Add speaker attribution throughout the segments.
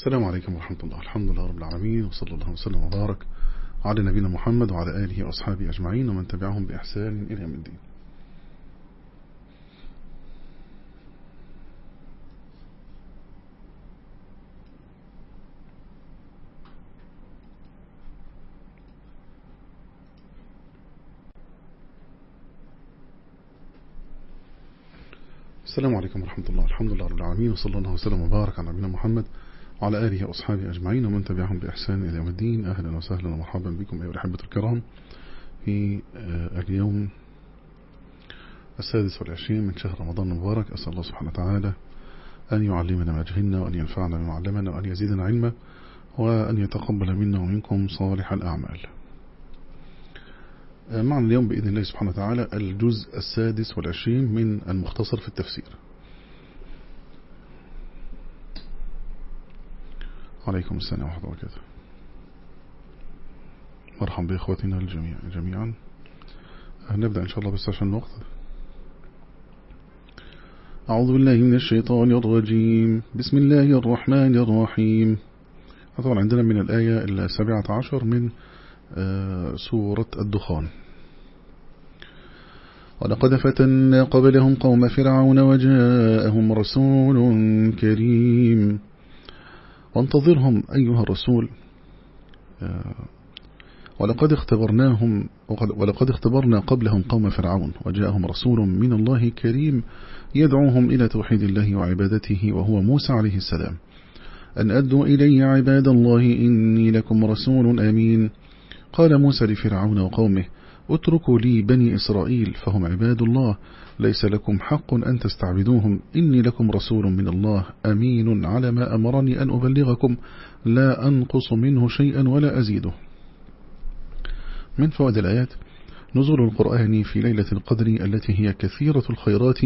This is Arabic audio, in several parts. Speaker 1: السلام عليكم ورحمة الله الحمد لله رب العالمين وصلى الله وسلم وبارك على نبينا محمد وعلى آله وأصحابه أجمعين ومن تبعهم بإحسان إلى يوم الدين السلام عليكم ورحمة الله الحمد لله رب العالمين وصلى الله وسلم وبارك على نبينا محمد وعلى آله وأصحابه أجمعين ومن تبعهم بإحسان إلى يوم الدين أهلا وسهلا ومرحبا بكم أيها الأحبة الكرام في آه، اليوم السادس والعشرين من شهر رمضان المبارك أسأل الله سبحانه وتعالى أن يعلمنا ما جهلنا وأن ينفعنا بما علمنا وأن يزيدنا علما وأن يتقبل منا ومنكم صالح الأعمال آه، معنا اليوم بإذن الله سبحانه وتعالى الجزء السادس والعشرين من المختصر في التفسير وعليكم السلام ورحمة الله وبركاته مرحبا بإخوتنا الجميع جميعا نبدأ إن شاء الله بس عشان نقض أعوذ بالله من الشيطان الرجيم بسم الله الرحمن الرحيم طبعا عندنا من الآية السابعة عشر من آه، سورة الدخان ولقد فتنا قبلهم قوم فرعون وجاءهم رسول كريم وانتظرهم أيها الرسول آه، ولقد اختبرناهم ولقد اختبرنا قبلهم قوم فرعون وجاءهم رسول من الله كريم يدعوهم إلى توحيد الله وعبادته وهو موسى عليه السلام أن أدوا إلي عباد الله إني لكم رسول أمين قال موسى لفرعون وقومه اتركوا لي بني إسرائيل فهم عباد الله ليس لكم حق أن تستعبدوهم إني لكم رسول من الله أمين على ما أمرني أن أبلغكم لا أنقص منه شيئا ولا أزيده من فوائد الآيات نزول القرآن في ليلة القدر التي هي كثيرة الخيرات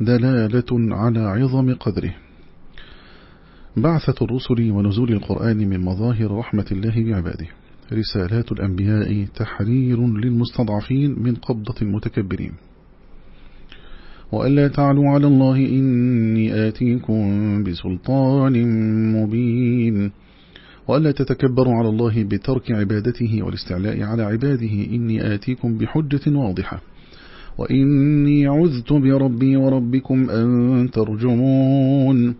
Speaker 1: دلالة على عظم قدره بعثة الرسل ونزول القرآن من مظاهر رحمة الله بعباده رسالات الأنبياء تحرير للمستضعفين من قبضة المتكبرين وألا تعلوا على الله إني آتيكم بسلطان مبين وألا تتكبروا على الله بترك عبادته والاستعلاء على عباده إني آتيكم بحجة واضحة وإني عذت بربي وربكم أن ترجمون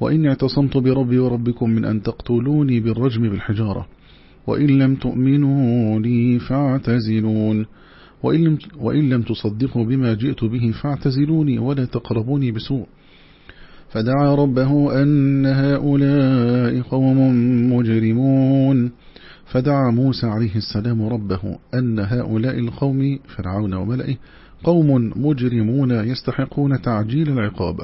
Speaker 1: وإن اعتصمت بربي وربكم من أن تقتلوني بالرجم بالحجارة وإن لم تؤمنوا لي فاعتزلون وإن لم تصدقوا بما جئت به فاعتزلوني ولا تقربوني بسوء فدعا ربه أن هؤلاء قوم مجرمون فدعا موسى عليه السلام ربه أن هؤلاء القوم فرعون وملئه قوم مجرمون يستحقون تعجيل العقاب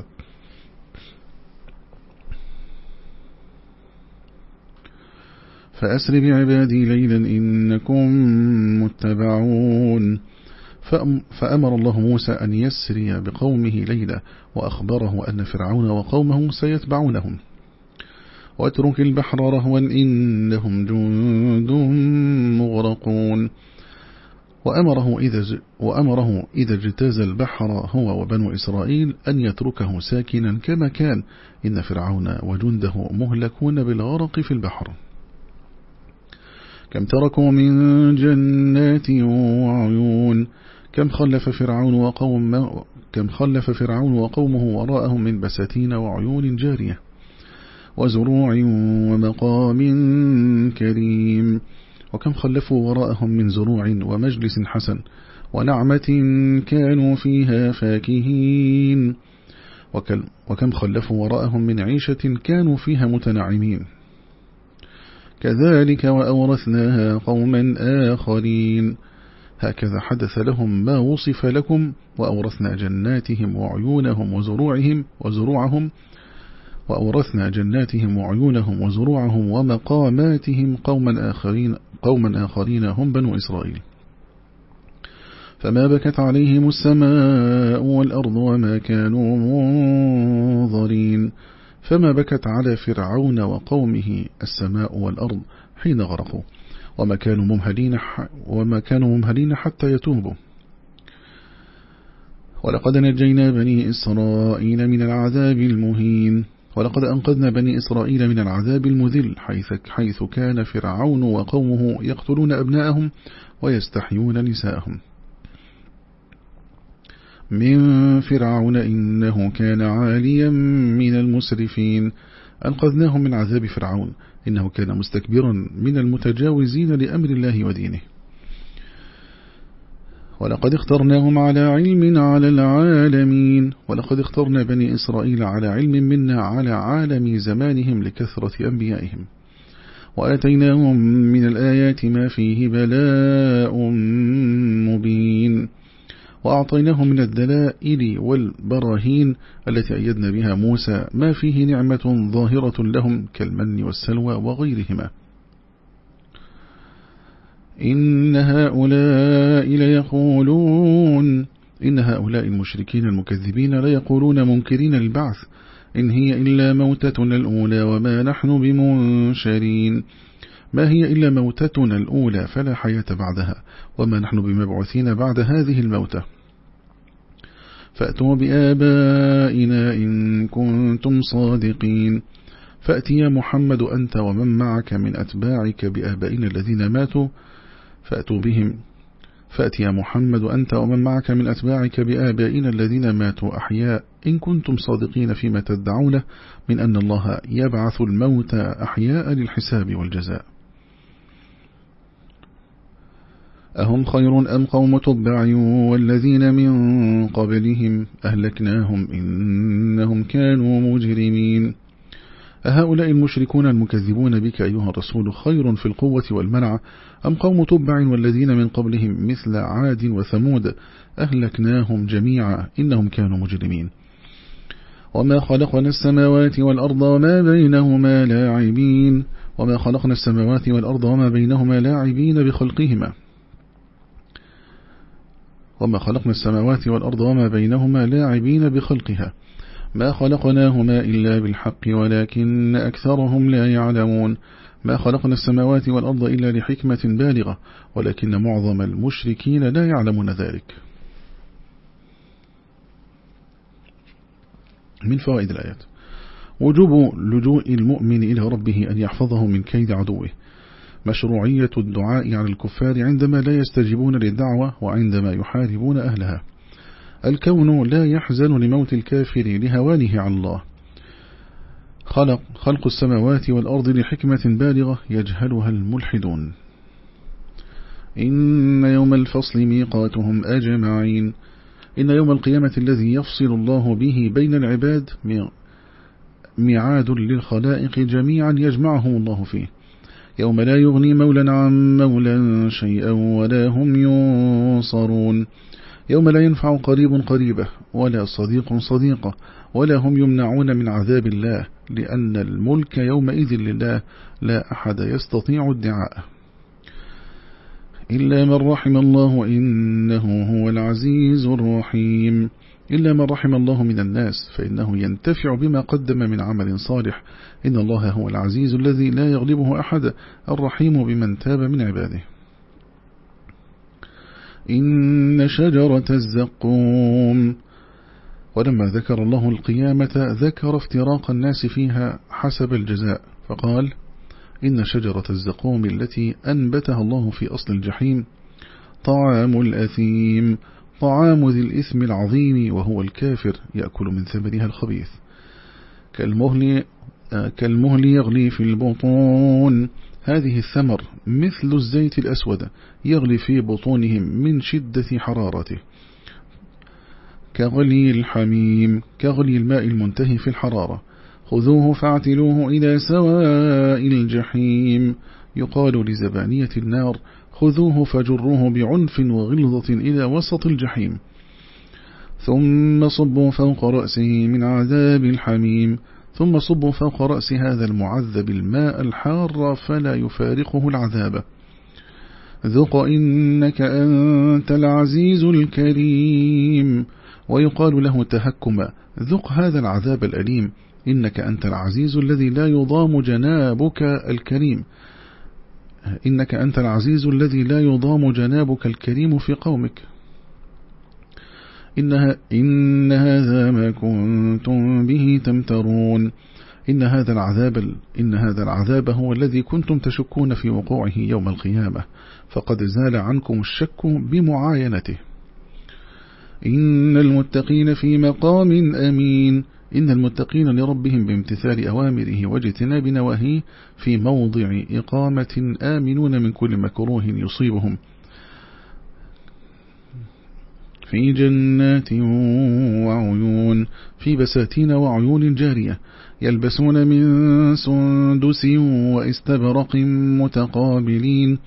Speaker 1: فأسر بعبادي ليلا إنكم متبعون فأمر الله موسى أن يسري بقومه ليلة وأخبره أن فرعون وقومه سيتبعونهم واترك البحر رهوا إنهم جند مغرقون وأمره إذا, وأمره إذا اجتاز البحر هو وبنو إسرائيل أن يتركه ساكنا كما كان إن فرعون وجنده مهلكون بالغرق في البحر كم تركوا من جنات وعيون كم خلف فرعون وقوم كم خلف فرعون وقومه وراءهم من بساتين وعيون جارية وزروع ومقام كريم وكم خلفوا وراءهم من زروع ومجلس حسن ونعمة كانوا فيها فاكهين وكم خلفوا وراءهم من عيشة كانوا فيها متنعمين كذلك وأورثناها قوما آخرين هكذا حدث لهم ما وصف لكم وأورثنا جناتهم وعيونهم وزروعهم وزروعهم وأورثنا جناتهم وعيونهم وزروعهم ومقاماتهم قوما آخرين, قوما آخرين هم بنو إسرائيل فما بكت عليهم السماء والأرض وما كانوا منظرين فما بكت على فرعون وقومه السماء والأرض حين غرقوا وما كانوا ممهلين, وما كانوا ممهلين حتى يتوبوا ولقد نجينا بني إسرائيل من العذاب المهين ولقد أنقذنا بني إسرائيل من العذاب المذل حيث, حيث كان فرعون وقومه يقتلون أبناءهم ويستحيون نساءهم من فرعون إنه كان عاليا من المسرفين أنقذناه من عذاب فرعون إنه كان مستكبرا من المتجاوزين لأمر الله ودينه ولقد اخترناهم على علم على العالمين ولقد اخترنا بني إسرائيل على علم منا على عالم زمانهم لكثرة أنبيائهم وآتيناهم من الآيات ما فيه بلاء مبين وأعطيناه من الدلائل والبراهين التي أيدنا بها موسى ما فيه نعمة ظاهرة لهم كالمن والسلوى وغيرهما إن هؤلاء ليقولون إن هؤلاء المشركين المكذبين ليقولون منكرين البعث إن هي إلا موتتنا الأولى وما نحن بمنشرين ما هي إلا موتتنا الأولى فلا حياة بعدها وما نحن بمبعوثين بعد هذه الموتى فأتوا بآبائنا إن كنتم صادقين فأتي محمد أنت ومن معك من أتباعك بآبائنا الذين ماتوا فأتوا بهم فأتي محمد أنت ومن معك من أتباعك بآبائنا الذين ماتوا أحياء إن كنتم صادقين فيما تدعونه من أن الله يبعث الموتى أحياء للحساب والجزاء أهم خير أم قوم تبع والذين من قبلهم أهلكناهم إنهم كانوا مجرمين أهؤلاء المشركون المكذبون بك أيها الرسول خير في القوة والمنع أم قوم تبع والذين من قبلهم مثل عاد وثمود أهلكناهم جميعا إنهم كانوا مجرمين وما خلقنا السماوات والأرض وما بينهما لاعبين وما خلقنا السماوات والأرض وما بينهما لاعبين بخلقهما وما خلقنا السماوات والأرض وما بينهما لاعبين بخلقها ما خلقناهما إلا بالحق ولكن أكثرهم لا يعلمون ما خلقنا السماوات والأرض إلا لحكمة بالغة ولكن معظم المشركين لا يعلمون ذلك من فوائد الآيات وجوب لجوء المؤمن إلى ربه أن يحفظه من كيد عدوه مشروعية الدعاء على الكفار عندما لا يستجيبون للدعوة وعندما يحاربون أهلها الكون لا يحزن لموت الكافر لهوانه عن الله خلق, خلق السماوات والأرض لحكمة بالغة يجهلها الملحدون إن يوم الفصل ميقاتهم أجمعين إن يوم القيامة الذي يفصل الله به بين العباد ميعاد للخلائق جميعا يجمعهم الله فيه يوم لا يغني مولا عن مولا شيئا ولا هم ينصرون يوم لا ينفع قريب قريبه ولا صديق صديقه ولا هم يمنعون من عذاب الله لأن الملك يومئذ لله لا أحد يستطيع الدعاء إلا من رحم الله إنه هو العزيز الرحيم إلا من رحم الله من الناس فإنه ينتفع بما قدم من عمل صالح إن الله هو العزيز الذي لا يغلبه أحد الرحيم بمن تاب من عباده إن شجرة الزقوم ولما ذكر الله القيامة ذكر افتراق الناس فيها حسب الجزاء فقال إن شجرة الزقوم التي أنبتها الله في أصل الجحيم طعام الأثيم طعام ذي الإثم العظيم وهو الكافر يأكل من ثمنها الخبيث كالمهل, آه، كالمهل يغلي في البطون هذه الثمر مثل الزيت الأسود يغلي في بطونهم من شدة حرارته كغلي الحميم كغلي الماء المنتهي في الحرارة خذوه فاعتلوه إلى سواء الجحيم يقال لزبانية النار خذوه فجروه بعنف وغلظة إلى وسط الجحيم ثم صبوا فوق رأسه من عذاب الحميم ثم صبوا فوق رأس هذا المعذب الماء الحار فلا يفارقه العذاب ذق إنك أنت العزيز الكريم ويقال له تهكما ذق هذا العذاب الأليم إنك أنت العزيز الذي لا يضام جنابك الكريم إنك أنت العزيز الذي لا يضام جنابك الكريم في قومك إنها إن هذا ما كنتم به تمترون إن هذا العذاب إن هذا العذاب هو الذي كنتم تشكون في وقوعه يوم القيامة فقد زال عنكم الشك بمعاينته إن المتقين في مقام أمين إن المتقين لربهم بامتثال أوامره واجتناب نواهيه في موضع إقامة آمنون من كل مكروه يصيبهم في جنات وعيون في بساتين وعيون جارية يلبسون من سندس وإستبرق متقابلين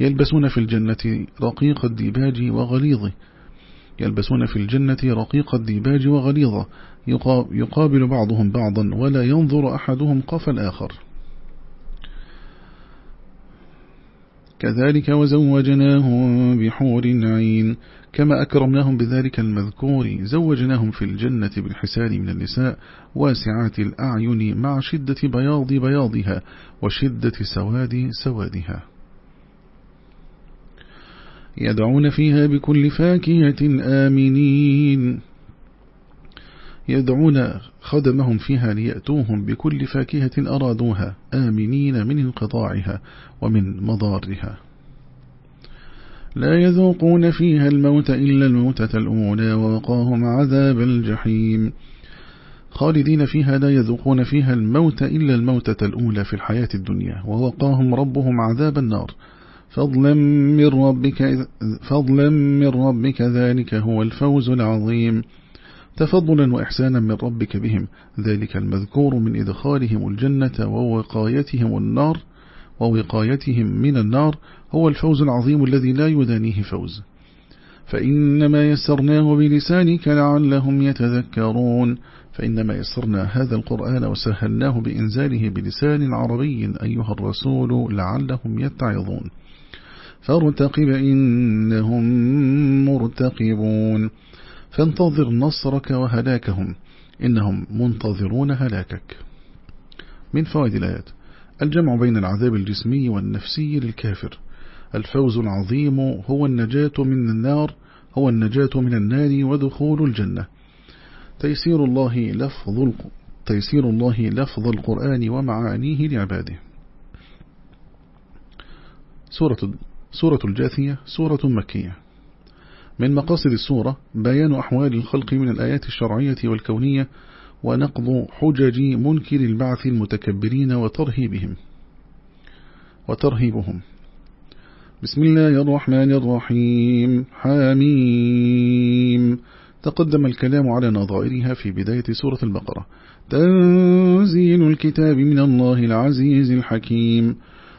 Speaker 1: يلبسون في الجنة رقيق الديباج وغليظه يلبسون في الجنة رقيق الديباج وغليظة يقابل بعضهم بعضا ولا ينظر أحدهم قف الآخر كذلك وزوجناهم بحور عين كما أكرمناهم بذلك المذكور زوجناهم في الجنة بالحسان من النساء واسعات الأعين مع شدة بياض بياضها وشدة سواد سوادها يدعون فيها بكل فاكهة آمنين يدعون خدمهم فيها ليأتوهم بكل فاكهة أرادوها آمنين من انقطاعها ومن مضارها لا يذوقون فيها الموت إلا الموتة الأولى ووقاهم عذاب الجحيم خالدين فيها لا يذوقون فيها الموت إلا الموتة الأولى في الحياة الدنيا ووقاهم ربهم عذاب النار فضلا من ربك, فضلا من ربك ذلك هو الفوز العظيم تفضلا وإحسانا من ربك بهم ذلك المذكور من إدخالهم الجنة ووقايتهم النار ووقايتهم من النار هو الفوز العظيم الذي لا يدانيه فوز فإنما يسرناه بلسانك لعلهم يتذكرون فإنما يسرنا هذا القرآن وسهلناه بإنزاله بلسان عربي أيها الرسول لعلهم يتعظون فارتقب إنهم مرتقبون فانتظر نصرك وهلاكهم إنهم منتظرون هلاكك من فوائد الآيات الجمع بين العذاب الجسمي والنفسي للكافر الفوز العظيم هو النجاة من النار هو النجاة من النار ودخول الجنة تيسير الله لفظ تيسير الله لفظ القرآن ومعانيه لعباده سورة سورة الجاثية سورة مكية من مقاصد السورة بيان أحوال الخلق من الآيات الشرعية والكونية ونقض حجج منكر البعث المتكبرين وترهيبهم وترهيبهم بسم الله الرحمن الرحيم حاميم تقدم الكلام على نظائرها في بداية سورة البقرة تنزيل الكتاب من الله العزيز الحكيم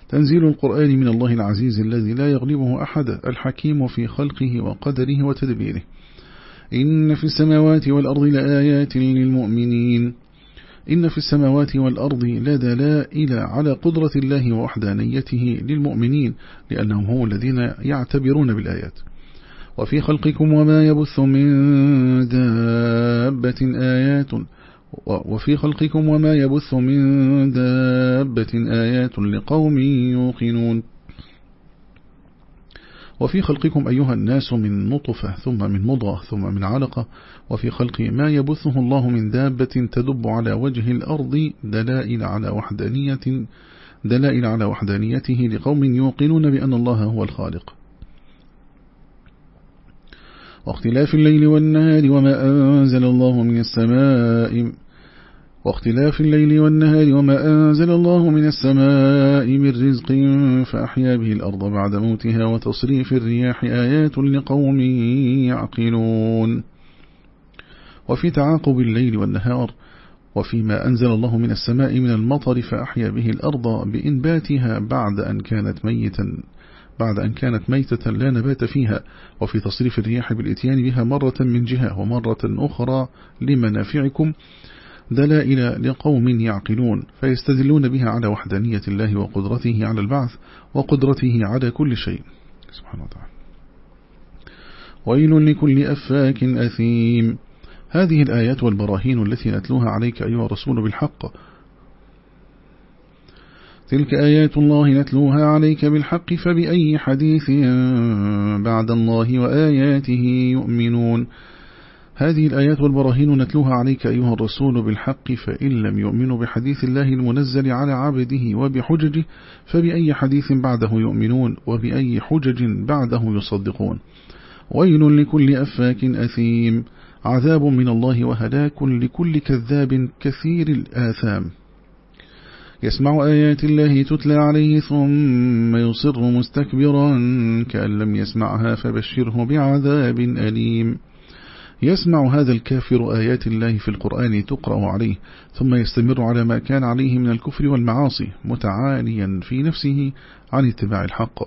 Speaker 1: تنزيل القرآن من الله العزيز الذي لا يغلبه أحد الحكيم في خلقه وقدره وتدبيره إن في السماوات والأرض لآيات للمؤمنين إن في السماوات والأرض لدلائل على قدرة الله ووحدانيته للمؤمنين لأنهم هم الذين يعتبرون بالآيات وفي خلقكم وما يبث من دابة آيات وفي خلقكم وما يبث من دابة آيات لقوم يوقنون وفي خلقكم أيها الناس من نطفة ثم من مضغة ثم من علقة وفي خلق ما يبثه الله من دابة تدب على وجه الأرض دلائل على وحدانية دلائل على وحدانيته لقوم يوقنون بأن الله هو الخالق واختلاف الليل والنهار وما أنزل الله من السماء واختلاف الليل والنهار وما أنزل الله من السماء من رزق فأحيا به الأرض بعد موتها وتصريف الرياح آيات لقوم يعقلون وفي تعاقب الليل والنهار وفيما أنزل الله من السماء من المطر فأحيا به الأرض بإنباتها بعد أن كانت ميتا بعد أن كانت ميتة لا نبات فيها وفي تصريف الرياح بالإتيان بها مرة من جهة ومرة أخرى لمنافعكم دلائل لقوم يعقلون فيستدلون بها على وحدانية الله وقدرته على البعث وقدرته على كل شيء سبحانه وتعالى ويل لكل أفاك أثيم هذه الآيات والبراهين التي نتلوها عليك أيها الرسول بالحق تلك آيات الله نتلوها عليك بالحق فبأي حديث بعد الله وآياته يؤمنون هذه الآيات والبراهين نتلوها عليك أيها الرسول بالحق فإن لم يؤمنوا بحديث الله المنزل على عبده وبحججه فبأي حديث بعده يؤمنون وبأي حجج بعده يصدقون ويل لكل أفاك أثيم عذاب من الله وهلاك لكل كذاب كثير الآثام يسمع آيات الله تتلى عليه ثم يصر مستكبرا كأن لم يسمعها فبشره بعذاب أليم يسمع هذا الكافر آيات الله في القرآن تقرأ عليه ثم يستمر على ما كان عليه من الكفر والمعاصي متعاليا في نفسه عن اتباع الحق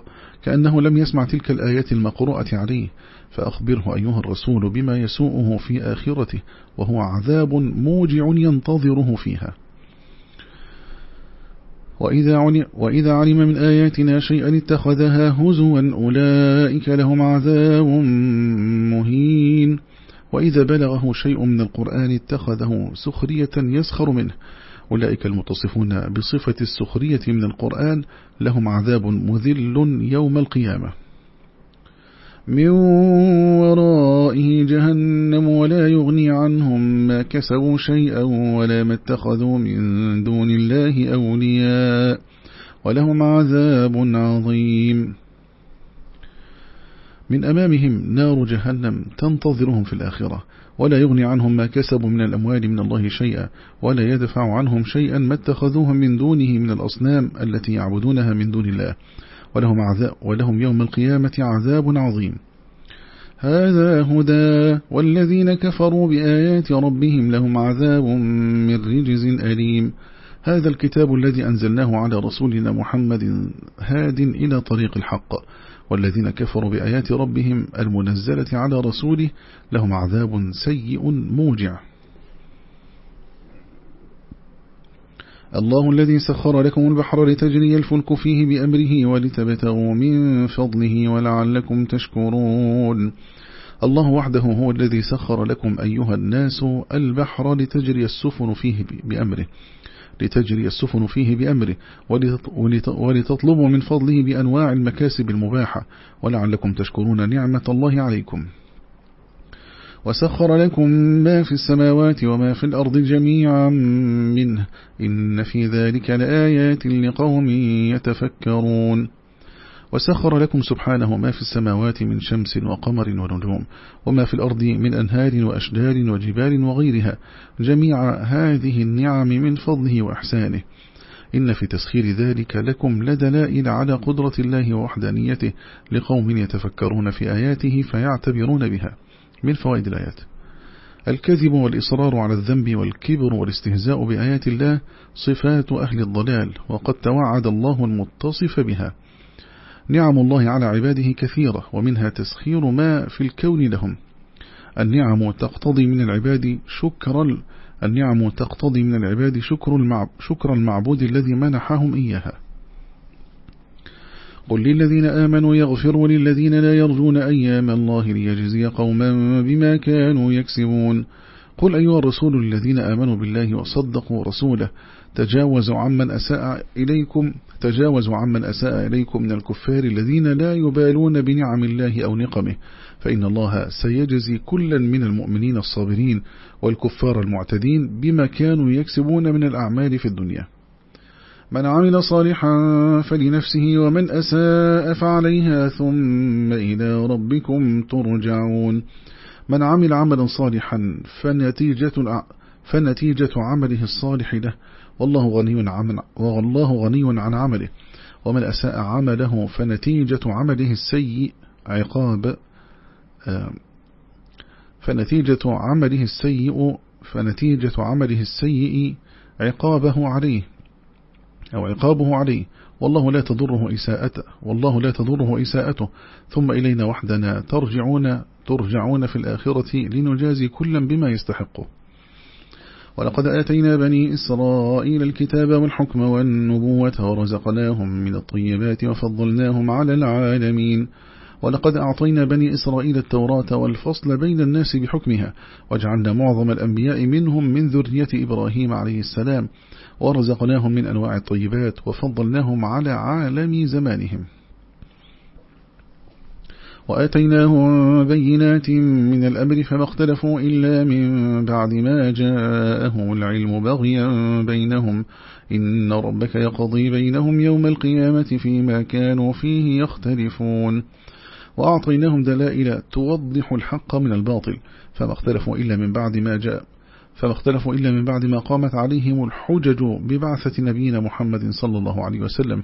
Speaker 1: كأنه لم يسمع تلك الآيات المقروءة عليه فأخبره أيها الرسول بما يسوءه في آخرته وهو عذاب موجع ينتظره فيها وإذا, علم وإذا علم من آياتنا شيئا اتخذها هزوا أولئك لهم عذاب مهين وإذا بلغه شيء من القرآن اتخذه سخرية يسخر منه أولئك المتصفون بصفة السخرية من القرآن لهم عذاب مذل يوم القيامة من ورائه جهنم ولا يغني عنهم ما كسبوا شيئا ولا ما اتخذوا من دون الله أولياء ولهم عذاب عظيم من أمامهم نار جهنم تنتظرهم في الآخرة ولا يغني عنهم ما كسبوا من الأموال من الله شيئا ولا يدفع عنهم شيئا ما اتخذوه من دونه من الأصنام التي يعبدونها من دون الله ولهم, عذاب ولهم يوم القيامة عذاب عظيم هذا هدى والذين كفروا بآيات ربهم لهم عذاب من رجز أليم هذا الكتاب الذي أنزلناه على رسولنا محمد هاد إلى طريق الحق والذين كفروا بآيات ربهم المنزلة على رسوله لهم عذاب سيء موجع الله الذي سخر لكم البحر لتجري الفلك فيه بأمره ولتبتغوا من فضله ولعلكم تشكرون الله وحده هو الذي سخر لكم أيها الناس البحر لتجري السفن فيه بأمره لتجري السفن فيه بأمره ولتطلبوا من فضله بأنواع المكاسب المباحة ولعلكم تشكرون نعمة الله عليكم وسخر لكم ما في السماوات وما في الأرض جميعا منه إن في ذلك لآيات لقوم يتفكرون وسخر لكم سبحانه ما في السماوات من شمس وقمر ونجوم وما في الأرض من أنهار وأشجار وجبال وغيرها جميع هذه النعم من فضله وإحسانه إن في تسخير ذلك لكم لدلائل على قدرة الله ووحدانيته لقوم يتفكرون في آياته فيعتبرون بها من فوائد الآيات الكذب والإصرار على الذنب والكبر والاستهزاء بآيات الله صفات أهل الضلال وقد توعد الله المتصف بها نعم الله على عباده كثيرة ومنها تسخير ما في الكون لهم النعم تقتضي من العباد شكر النعم تقتضي من العباد شكر شكر المعبود الذي منحهم إياها قل للذين آمنوا يغفروا للذين لا يرجون أيام الله ليجزي قوما بما كانوا يكسبون قل أيها الرسول الذين آمنوا بالله وصدقوا رسوله تجاوزوا عمن أساء إليكم تجاوزوا عمن أساء إليكم من الكفار الذين لا يبالون بنعم الله أو نقمه فإن الله سيجزي كلا من المؤمنين الصابرين والكفار المعتدين بما كانوا يكسبون من الأعمال في الدنيا من عمل صالحا فلنفسه ومن أساء فعليها ثم إلى ربكم ترجعون من عمل عملا صالحا فنتيجة, فنتيجة عمله الصالح له والله غني عن, والله غني عن عمله ومن أساء عمله فنتيجة عمله السيء عقاب فنتيجة عمله السيء فنتيجة عمله السيء عقابه عليه أو عقابه عليه والله لا تضره إساءته والله لا تضره إساءته ثم إلينا وحدنا ترجعون ترجعون في الآخرة لنجازي كلا بما يستحقه ولقد آتينا بني إسرائيل الكتاب والحكم والنبوة ورزقناهم من الطيبات وفضلناهم على العالمين ولقد أعطينا بني إسرائيل التوراة والفصل بين الناس بحكمها وجعلنا معظم الأنبياء منهم من ذرية إبراهيم عليه السلام ورزقناهم من أنواع الطيبات وفضلناهم على عالم زمانهم وأتيناهم بينات من الأمر فما اختلفوا إلا من بعد ما جاءهم العلم بغيا بينهم إن ربك يقضي بينهم يوم القيامة فيما كانوا فيه يختلفون وأعطيناهم دلائل توضح الحق من الباطل فما اختلفوا إلا من بعد ما جاء فما اختلفوا إلا من بعد ما قامت عليهم الحجج ببعثة نبينا محمد صلى الله عليه وسلم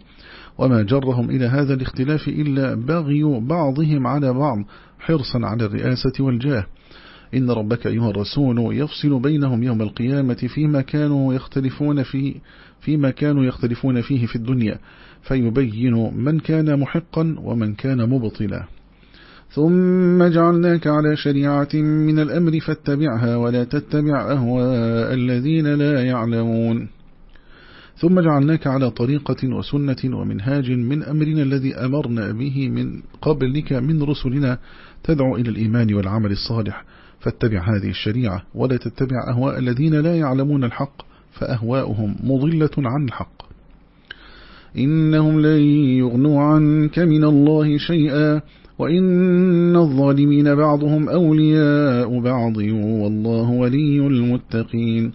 Speaker 1: وما جرهم إلى هذا الاختلاف إلا بغي بعضهم على بعض حرصا على الرئاسة والجاه إن ربك أيها الرسول يفصل بينهم يوم القيامة فيما كانوا يختلفون في فيما كانوا يختلفون فيه في الدنيا فيبين من كان محقا ومن كان مبطلا ثم جعلناك على شريعة من الأمر فاتبعها ولا تتبع أهواء الذين لا يعلمون ثم جعلناك على طريقة وسنة ومنهاج من أمرنا الذي أمرنا به من قبلك من رسلنا تدعو إلى الإيمان والعمل الصالح فاتبع هذه الشريعة ولا تتبع أهواء الذين لا يعلمون الحق فأهواؤهم مضلة عن الحق إنهم لن يغنوا عنك من الله شيئا وإن الظالمين بعضهم أولياء بعض والله ولي المتقين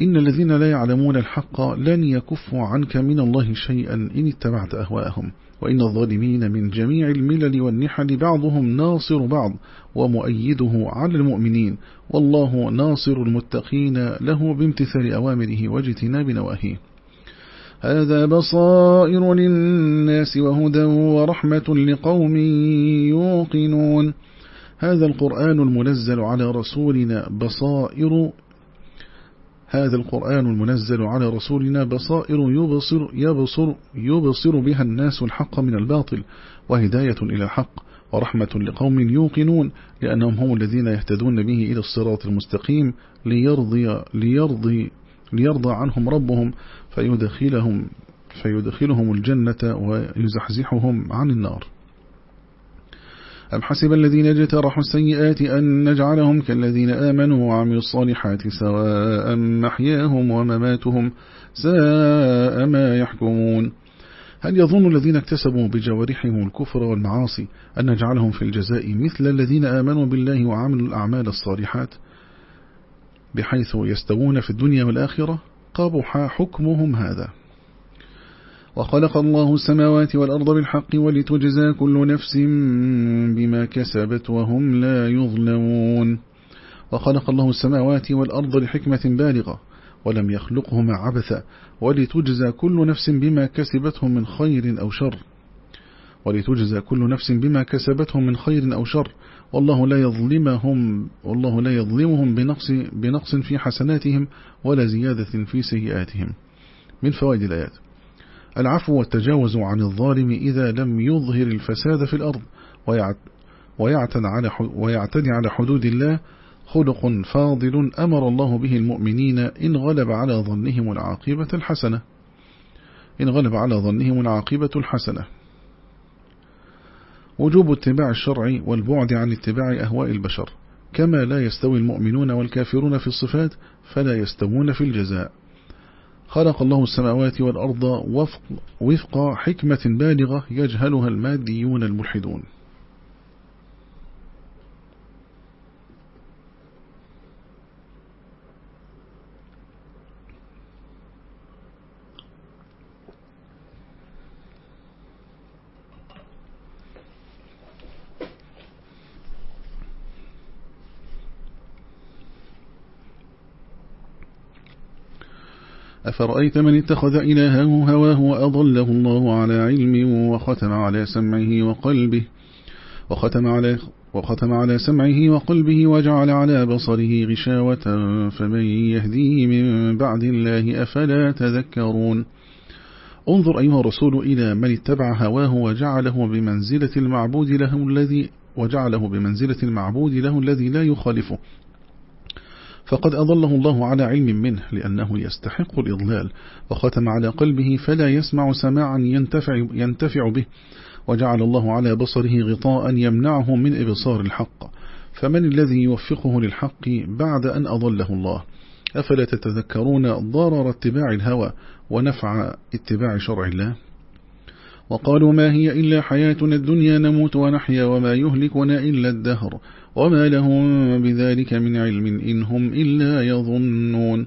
Speaker 1: إن الذين لا يعلمون الحق لن يكفوا عنك من الله شيئا إن اتبعت أهواءهم وإن الظالمين من جميع الملل والنحل بعضهم ناصر بعض ومؤيده على المؤمنين والله ناصر المتقين له بامتثال أوامره واجتناب نواهيه هذا بصائر للناس وهدى ورحمة لقوم يوقنون هذا القرآن المنزل على رسولنا بصائر هذا القرآن المنزل على رسولنا بصائر يبصر, يبصر, يبصر بها الناس الحق من الباطل وهداية إلى الحق ورحمة لقوم يوقنون لأنهم هم الذين يهتدون به إلى الصراط المستقيم ليرضي, ليرضي, ليرضى عنهم ربهم فيدخلهم, فيدخلهم الجنة ويزحزحهم عن النار أم حسب الذين اجترحوا السيئات أن نجعلهم كالذين آمنوا وعملوا الصالحات سواء محياهم ومماتهم ساء ما يحكمون هل يظن الذين اكتسبوا بجوارحهم الكفر والمعاصي أن نجعلهم في الجزاء مثل الذين آمنوا بالله وعملوا الأعمال الصالحات بحيث يستوون في الدنيا والآخرة قبح حكمهم هذا وخلق الله السماوات والأرض بالحق ولتجزى كل نفس بما كسبت وهم لا يظلمون وخلق الله السماوات والأرض لحكمة بالغة ولم يخلقهما عبثا ولتجزى كل نفس بما كسبته من خير أو شر ولتجزى كل نفس بما كسبته من خير أو شر والله لا يظلمهم والله لا يظلمهم بنقص بنقص في حسناتهم ولا زيادة في سيئاتهم من فوائد الآيات العفو والتجاوز عن الظالم إذا لم يظهر الفساد في الأرض ويعتد على ويعتدي على حدود الله خلق فاضل أمر الله به المؤمنين إن غلب على ظنهم العاقبة الحسنة إن غلب على ظنهم العاقبة الحسنة وجوب اتباع الشرع والبعد عن اتباع أهواء البشر كما لا يستوي المؤمنون والكافرون في الصفات فلا يستوون في الجزاء خلق الله السماوات والأرض وفق, وفق حكمة بالغة يجهلها الماديون الملحدون أفرأيت من اتخذ إلهه هواه وأضله الله على علم وختم على سمعه وقلبه وختم على وختم على سمعه وقلبه وجعل على بصره غشاوة فمن يهديه من بعد الله أفلا تذكرون انظر أيها الرسول إلى من اتبع هواه وجعله بمنزلة المعبود له الذي وجعله بمنزلة المعبود له الذي لا يخالفه فقد أضله الله على علم منه لأنه يستحق الإضلال وختم على قلبه فلا يسمع سماعا ينتفع, ينتفع به وجعل الله على بصره غطاء يمنعه من إبصار الحق فمن الذي يوفقه للحق بعد أن أضله الله أفلا تتذكرون ضرر اتباع الهوى ونفع اتباع شرع الله وقالوا ما هي إلا حياتنا الدنيا نموت ونحيا وما يهلكنا إلا الدهر وما لهم بذلك من علم إن هم إلا يظنون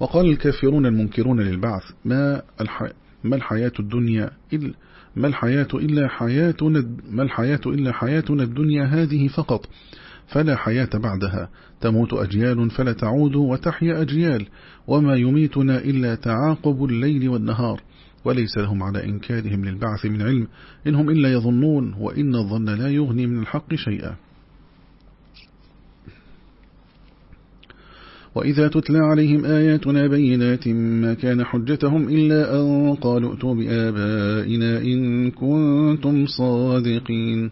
Speaker 1: وقال الكافرون المنكرون للبعث ما, الح... ما الحياة الدنيا إلا ما الحياة إلا حياتنا ما الحياة إلا حياتنا الدنيا هذه فقط فلا حياة بعدها تموت أجيال فلا تعود وتحيا أجيال وما يميتنا إلا تعاقب الليل والنهار وليس لهم على إنكارهم للبعث من علم إنهم إلا يظنون وإن الظن لا يغني من الحق شيئا وإذا تتلى عليهم آياتنا بينات ما كان حجتهم إلا أن قالوا ائتوا بآبائنا إن كنتم صادقين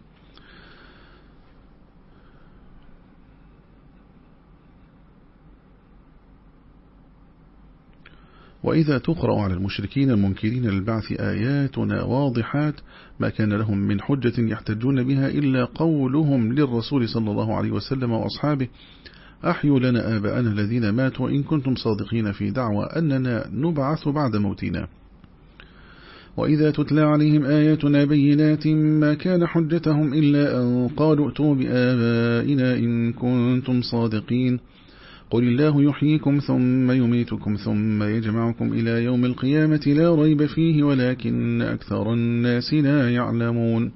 Speaker 1: وإذا تقرأ على المشركين المنكرين للبعث آياتنا واضحات ما كان لهم من حجة يحتجون بها إلا قولهم للرسول صلى الله عليه وسلم وأصحابه أحيوا لنا آباءنا الذين ماتوا إن كنتم صادقين في دعوى أننا نبعث بعد موتنا وإذا تتلى عليهم آياتنا بينات ما كان حجتهم إلا أن قالوا ائتوا بآبائنا إن كنتم صادقين قل الله يحييكم ثم يميتكم ثم يجمعكم إلى يوم القيامة لا ريب فيه ولكن أكثر الناس لا يعلمون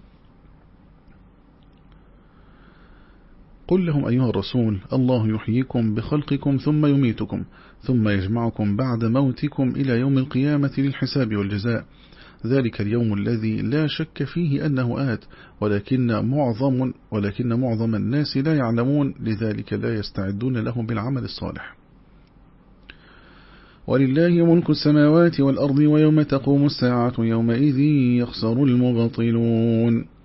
Speaker 1: قل لهم أيها الرسول الله يحييكم بخلقكم ثم يميتكم ثم يجمعكم بعد موتكم إلى يوم القيامة للحساب والجزاء ذلك اليوم الذي لا شك فيه أنه آت ولكن معظم, ولكن معظم الناس لا يعلمون لذلك لا يستعدون له بالعمل الصالح ولله ملك السماوات والأرض ويوم تقوم الساعة يومئذ يخسر المبطلون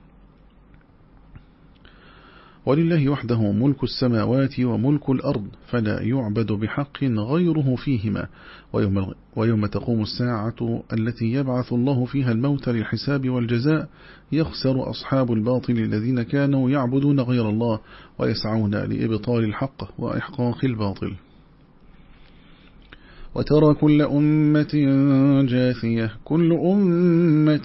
Speaker 1: ولله وحده ملك السماوات وملك الأرض فلا يعبد بحق غيره فيهما ويوم, ويوم تقوم الساعة التي يبعث الله فيها الموت للحساب والجزاء يخسر أصحاب الباطل الذين كانوا يعبدون غير الله ويسعون لإبطال الحق وإحقاق الباطل وترى كل أمة جاثية كل أمة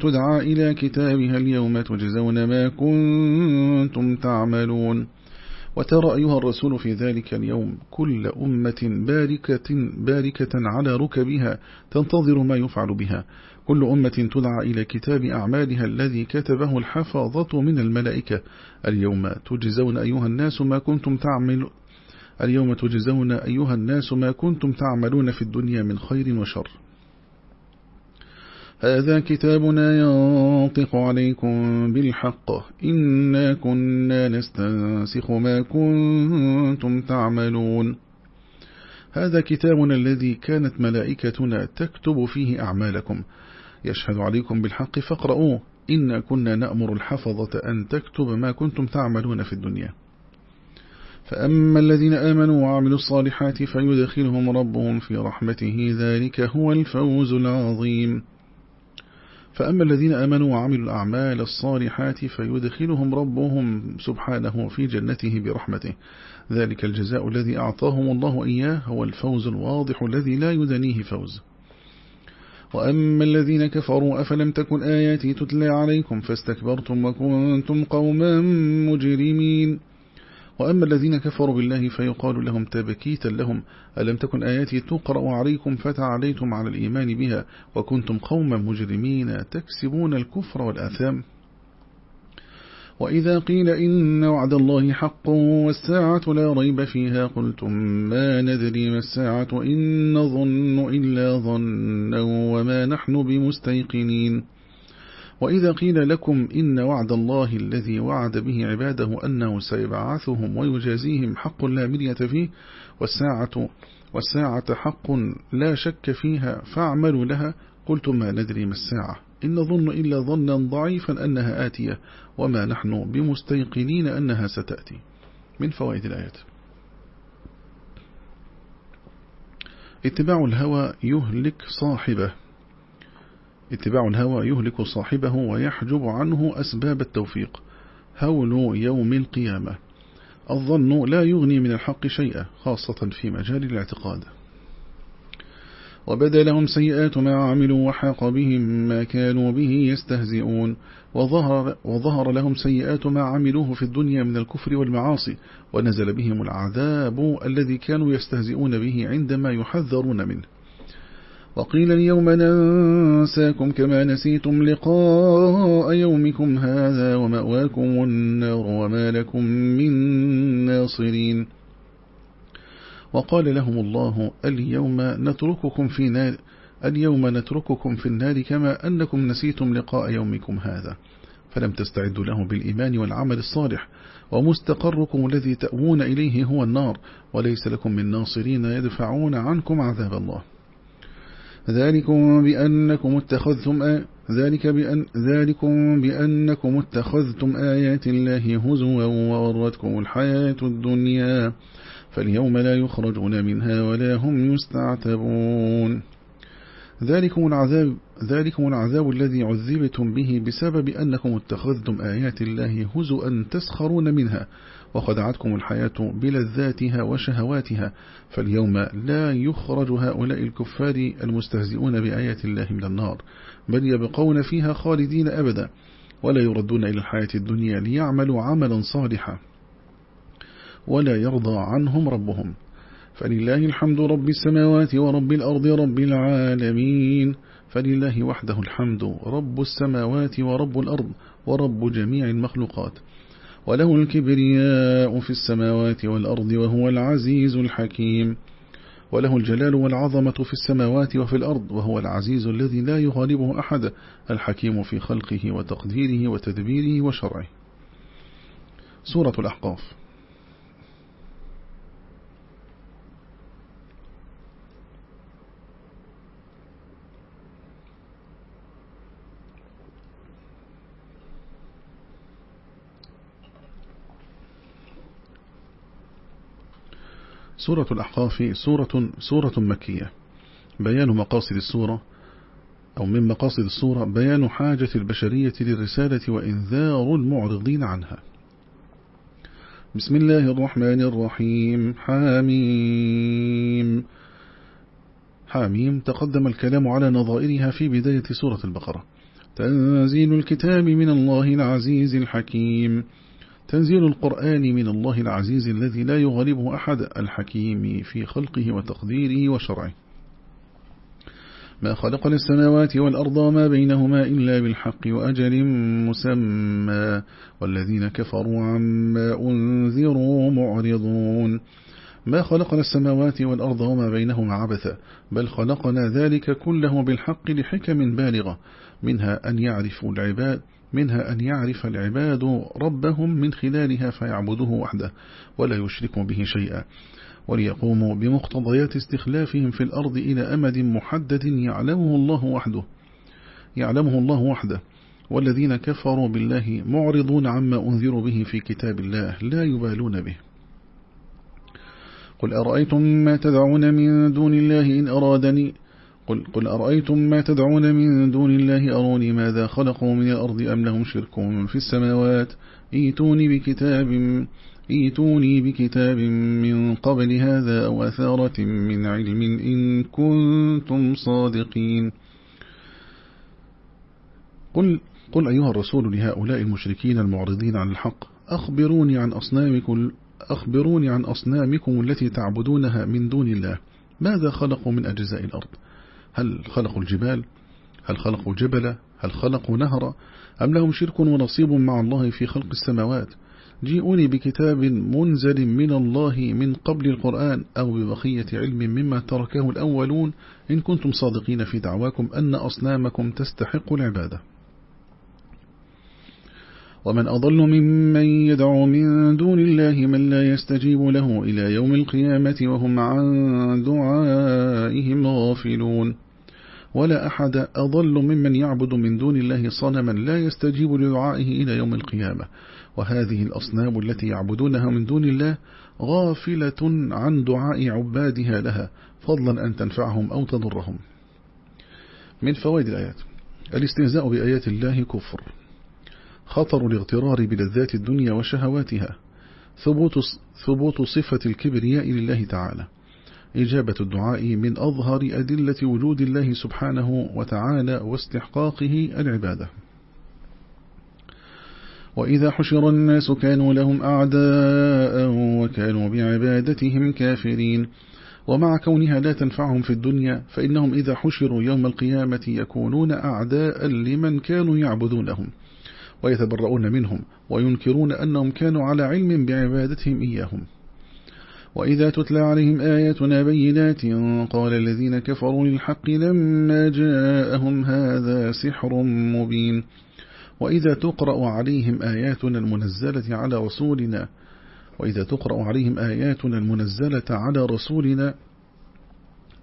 Speaker 1: تدعى إلى كتابها اليوم تجزون ما كنتم تعملون وترى أيها الرسول في ذلك اليوم كل أمة باركة, باركة على ركبها تنتظر ما يفعل بها كل أمة تدعى إلى كتاب أعمالها الذي كتبه الحفاظة من الملائكة اليوم تجزون أيها الناس ما كنتم تعمل اليوم تجزون أيها الناس ما كنتم تعملون في الدنيا من خير وشر هذا كتابنا ينطق عليكم بالحق إنا كنا نستنسخ ما كنتم تعملون هذا كتابنا الذي كانت ملائكتنا تكتب فيه أعمالكم يشهد عليكم بالحق فاقرؤوه إنا كنا نأمر الحفظة أن تكتب ما كنتم تعملون في الدنيا فأما الذين آمنوا وعملوا الصالحات فيدخلهم ربهم في رحمته ذلك هو الفوز العظيم فأما الذين آمنوا وعملوا الأعمال الصالحات فيدخلهم ربهم سبحانه في جنته برحمته ذلك الجزاء الذي أعطاهم الله إياه هو الفوز الواضح الذي لا يدنيه فوز وأما الذين كفروا أفلم تكن آياتي تتلى عليكم فاستكبرتم وكنتم قوما مجرمين وأما الذين كفروا بالله فيقال لهم تبكيتا لهم ألم تكن آياتي تقرأ عليكم فتعليتم على الإيمان بها وكنتم قوما مجرمين تكسبون الكفر والآثام وإذا قيل إن وعد الله حق والساعة لا ريب فيها قلتم ما ندري ما الساعة إن ظن إلا ظنا وما نحن بمستيقنين وإذا قيل لكم إن وعد الله الذي وعد به عباده أنه سيبعثهم ويجازيهم حق لا مرية فيه والساعة, والساعة حق لا شك فيها فاعملوا لها قلتم ما ندري ما الساعة إن نظن إلا ظنا ضعيفا أنها آتية وما نحن بمستيقنين أنها ستأتي من فوائد الآيات اتباع الهوى يهلك صاحبه اتباع الهوى يهلك صاحبه ويحجب عنه أسباب التوفيق هول يوم القيامة الظن لا يغني من الحق شيئا خاصة في مجال الاعتقاد وبدى لهم سيئات ما عملوا وحاق بهم ما كانوا به يستهزئون وظهر, وظهر لهم سيئات ما عملوه في الدنيا من الكفر والمعاصي ونزل بهم العذاب الذي كانوا يستهزئون به عندما يحذرون منه وقيل اليوم ننساكم كما نسيتم لقاء يومكم هذا ومأواكم النار وما لكم من ناصرين وقال لهم الله اليوم نترككم في نار اليوم نترككم في النار كما أنكم نسيتم لقاء يومكم هذا فلم تستعدوا له بالإيمان والعمل الصالح ومستقركم الذي تأوون إليه هو النار وليس لكم من ناصرين يدفعون عنكم عذاب الله ذلكم بأنكم اتخذتم آ... ذلك بأن ذلكم بأنكم اتخذتم آيات الله هزوا وغرتكم الحياة الدنيا فاليوم لا يخرجون منها ولا هم يستعتبون ذلكم العذاب, ذلكم العذاب الذي عذبتم به بسبب أنكم اتخذتم آيات الله هزوا تسخرون منها وخدعتكم الحياة بلذاتها وشهواتها فاليوم لا يخرج هؤلاء الكفار المستهزئون بآيات الله من النار بل يبقون فيها خالدين أبدا ولا يردون إلى الحياة الدنيا ليعملوا عملا صالحا ولا يرضى عنهم ربهم فلله الحمد رب السماوات ورب الأرض رب العالمين فلله وحده الحمد رب السماوات ورب الأرض ورب جميع المخلوقات وله الكبرياء في السماوات والأرض وهو العزيز الحكيم وله الجلال والعظمة في السماوات وفي الأرض وهو العزيز الذي لا يغالبه أحد الحكيم في خلقه وتقديره وتدبيره وشرعه سورة الأحقاف سورة الأحقاف سورة, سورة مكية بيان مقاصد السورة أو من مقاصد السورة بيان حاجة البشرية للرسالة وإنذار المعرضين عنها بسم الله الرحمن الرحيم حاميم حاميم تقدم الكلام على نظائرها في بداية سورة البقرة تنزيل الكتاب من الله العزيز الحكيم تنزيل القرآن من الله العزيز الذي لا يغلبه أحد الحكيم في خلقه وتقديره وشرعه ما خلقنا السماوات والأرض وما بينهما إلا بالحق وأجل مسمى والذين كفروا عما أنذروا معرضون ما خلقنا السماوات والأرض وما بينهما عبثا بل خلقنا ذلك كله بالحق لحكم بالغة منها أن يعرفوا العباد منها أن يعرف العباد ربهم من خلالها فيعبده وحده ولا يشرك به شيئا وليقوموا بمقتضيات استخلافهم في الأرض إلى أمد محدد يعلمه الله وحده يعلمه الله وحده والذين كفروا بالله معرضون عما أنذروا به في كتاب الله لا يبالون به قل أرأيتم ما تدعون من دون الله إن أرادني قل, قل أرأيتم ما تدعون من دون الله أروني ماذا خلقوا من الأرض أم لهم شرك في السماوات ايتوني بكتاب, ايتوني بكتاب من قبل هذا أو أثارة من علم إن كنتم صادقين قل, قل أيها الرسول لهؤلاء المشركين المعرضين عن الحق أخبروني عن أصنامكم, أخبروني عن أصنامكم التي تعبدونها من دون الله ماذا خلقوا من أجزاء الأرض هل خلقوا الجبال هل خلقوا جبلا هل خلقوا نهرا أم لهم شرك ونصيب مع الله في خلق السماوات جيئوني بكتاب منزل من الله من قبل القرآن أو ببقية علم مما تركه الأولون إن كنتم صادقين في دعواكم أن أصنامكم تستحق العبادة ومن أضل ممن يدعو من دون الله من لا يستجيب له إلى يوم القيامة وهم عن دعائهم غافلون ولا أحد أضل ممن يعبد من دون الله صنما لا يستجيب لدعائه إلى يوم القيامة وهذه الأصنام التي يعبدونها من دون الله غافلة عن دعاء عبادها لها فضلا أن تنفعهم أو تضرهم من فوائد الآيات الاستهزاء بآيات الله كفر خطر الاغترار بلذات الدنيا وشهواتها ثبوت, ثبوت صفة الكبرياء لله تعالى إجابة الدعاء من أظهر أدلة وجود الله سبحانه وتعالى واستحقاقه العبادة وإذا حشر الناس كانوا لهم أعداء وكانوا بعبادتهم كافرين ومع كونها لا تنفعهم في الدنيا فإنهم إذا حشروا يوم القيامة يكونون أعداء لمن كانوا يعبدونهم ويتبرؤون منهم وينكرون أنهم كانوا على علم بعبادتهم إياهم وإذا تتلى عليهم آياتنا بينات قال الذين كفروا للحق لما جاءهم هذا سحر مبين وإذا تقرأ عليهم آياتنا المنزلة على رسولنا وإذا تقرأ عليهم آياتنا المنزلة على رسولنا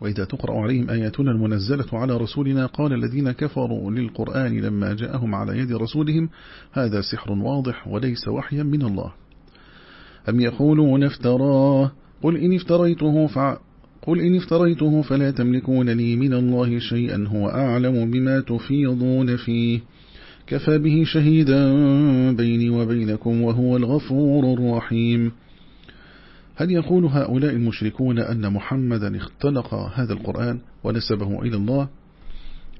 Speaker 1: وإذا تقرأ عليهم آياتنا المنزلة على رسولنا قال الذين كفروا للقرآن لما جاءهم على يد رسولهم هذا سحر واضح وليس وحيا من الله أم يقولون افتراه قل إن افتريته فع قل إن افتريته فلا تملكون لي من الله شيئا هو أعلم بما تفيضون فيه كفى به شهيدا بيني وبينكم وهو الغفور الرحيم هل يقول هؤلاء المشركون أن محمدا اختلق هذا القرآن ونسبه إلى الله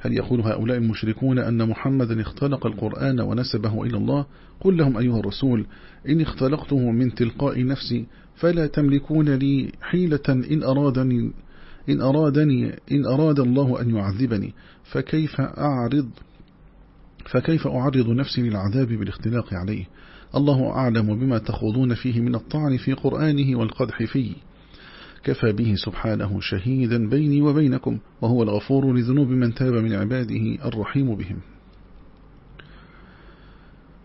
Speaker 1: هل يقول هؤلاء المشركون أن محمدا اختلق القرآن ونسبه إلى الله قل لهم أيها الرسول إن اختلقته من تلقاء نفسي فلا تملكون لي حيلة إن أرادني إن أرادني إن أراد الله أن يعذبني فكيف أعرض فكيف أعرض نفسي للعذاب بالاختلاق عليه الله أعلم بما تخوضون فيه من الطعن في قرآنه والقدح فيه كفى به سبحانه شهيدا بيني وبينكم وهو الغفور لذنوب من تاب من عباده الرحيم بهم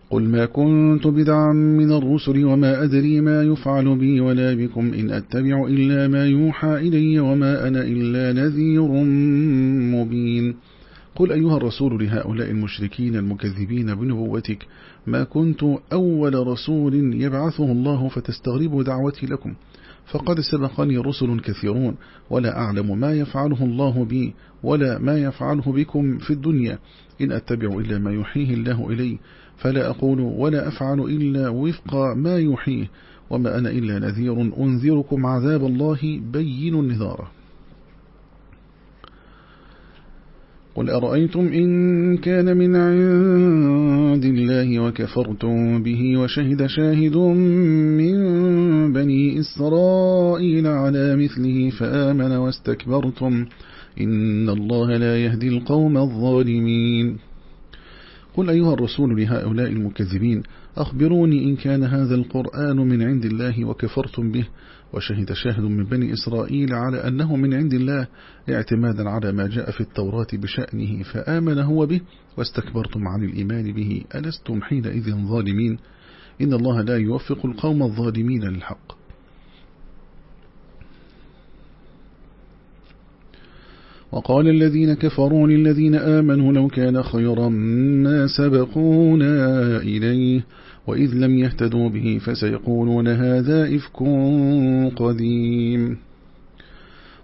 Speaker 1: قل ما كنت بدعا من الرسل وما أدري ما يفعل بي ولا بكم إن أتبع إلا ما يوحى إلي وما أنا إلا نذير مبين قل أيها الرسول لهؤلاء المشركين المكذبين بنبوتك ما كنت أول رسول يبعثه الله فتستغرب دعوتي لكم فقد سبقني رسل كثيرون ولا أعلم ما يفعله الله بي ولا ما يفعله بكم في الدنيا إن أتبع إلا ما يحيه الله إلي فلا أقول ولا أفعل إلا وفق ما يوحيه وما أنا إلا نذير أنذركم عذاب الله بين النذاره قل أرأيتم إن كان من عند الله وكفرتم به وشهد شاهد من بني إسرائيل على مثله فآمن واستكبرتم إن الله لا يهدي القوم الظالمين قل أيها الرسول لهؤلاء المكذبين أخبروني إن كان هذا القرآن من عند الله وكفرتم به وشهد شاهد من بني إسرائيل على أنه من عند الله اعتمادا على ما جاء في التوراة بشأنه فآمن هو به واستكبرتم عن الإيمان به ألستم حينئذ ظالمين إن الله لا يوفق القوم الظالمين للحق وقال الذين كفروا للذين آمنوا لو كان خيرا ما سبقونا إليه وإذ لم يهتدوا به فسيقولون هذا إفك قديم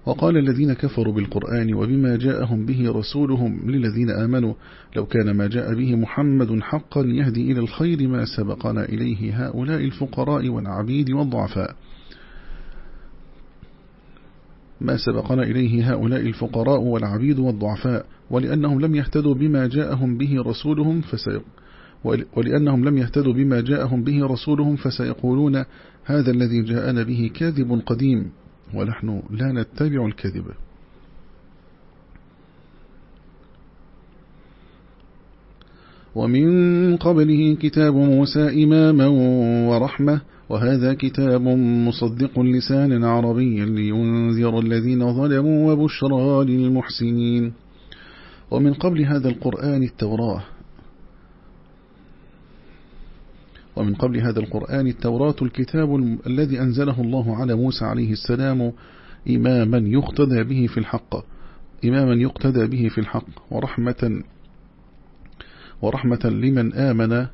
Speaker 1: وقال الذين كفروا بالقرآن وبما جاءهم به رسولهم للذين آمنوا لو كان ما جاء به محمد حقا يهدي إلى الخير ما سبقنا إليه هؤلاء الفقراء والعبيد والضعفاء ما سبقنا إليه هؤلاء الفقراء والعبيد والضعفاء ولأنهم لم يهتدوا بما جاءهم به رسولهم فسيق ولأنهم لم يهتدوا بما جاءهم به رسولهم فسيقولون هذا الذي جاءنا به كاذب قديم ونحن لا نتبع الكذب ومن قبله كتاب موسى إماما ورحمة وهذا كتاب مصدق لسان عربي لينذر الذين ظلموا وبشرى للمحسنين ومن قبل هذا القرآن التوراة ومن قبل هذا القرآن التوراة الكتاب الذي أنزله الله على موسى عليه السلام إماما يقتدى به في الحق إماما يقتدى به في الحق ورحمة ورحمة لمن آمن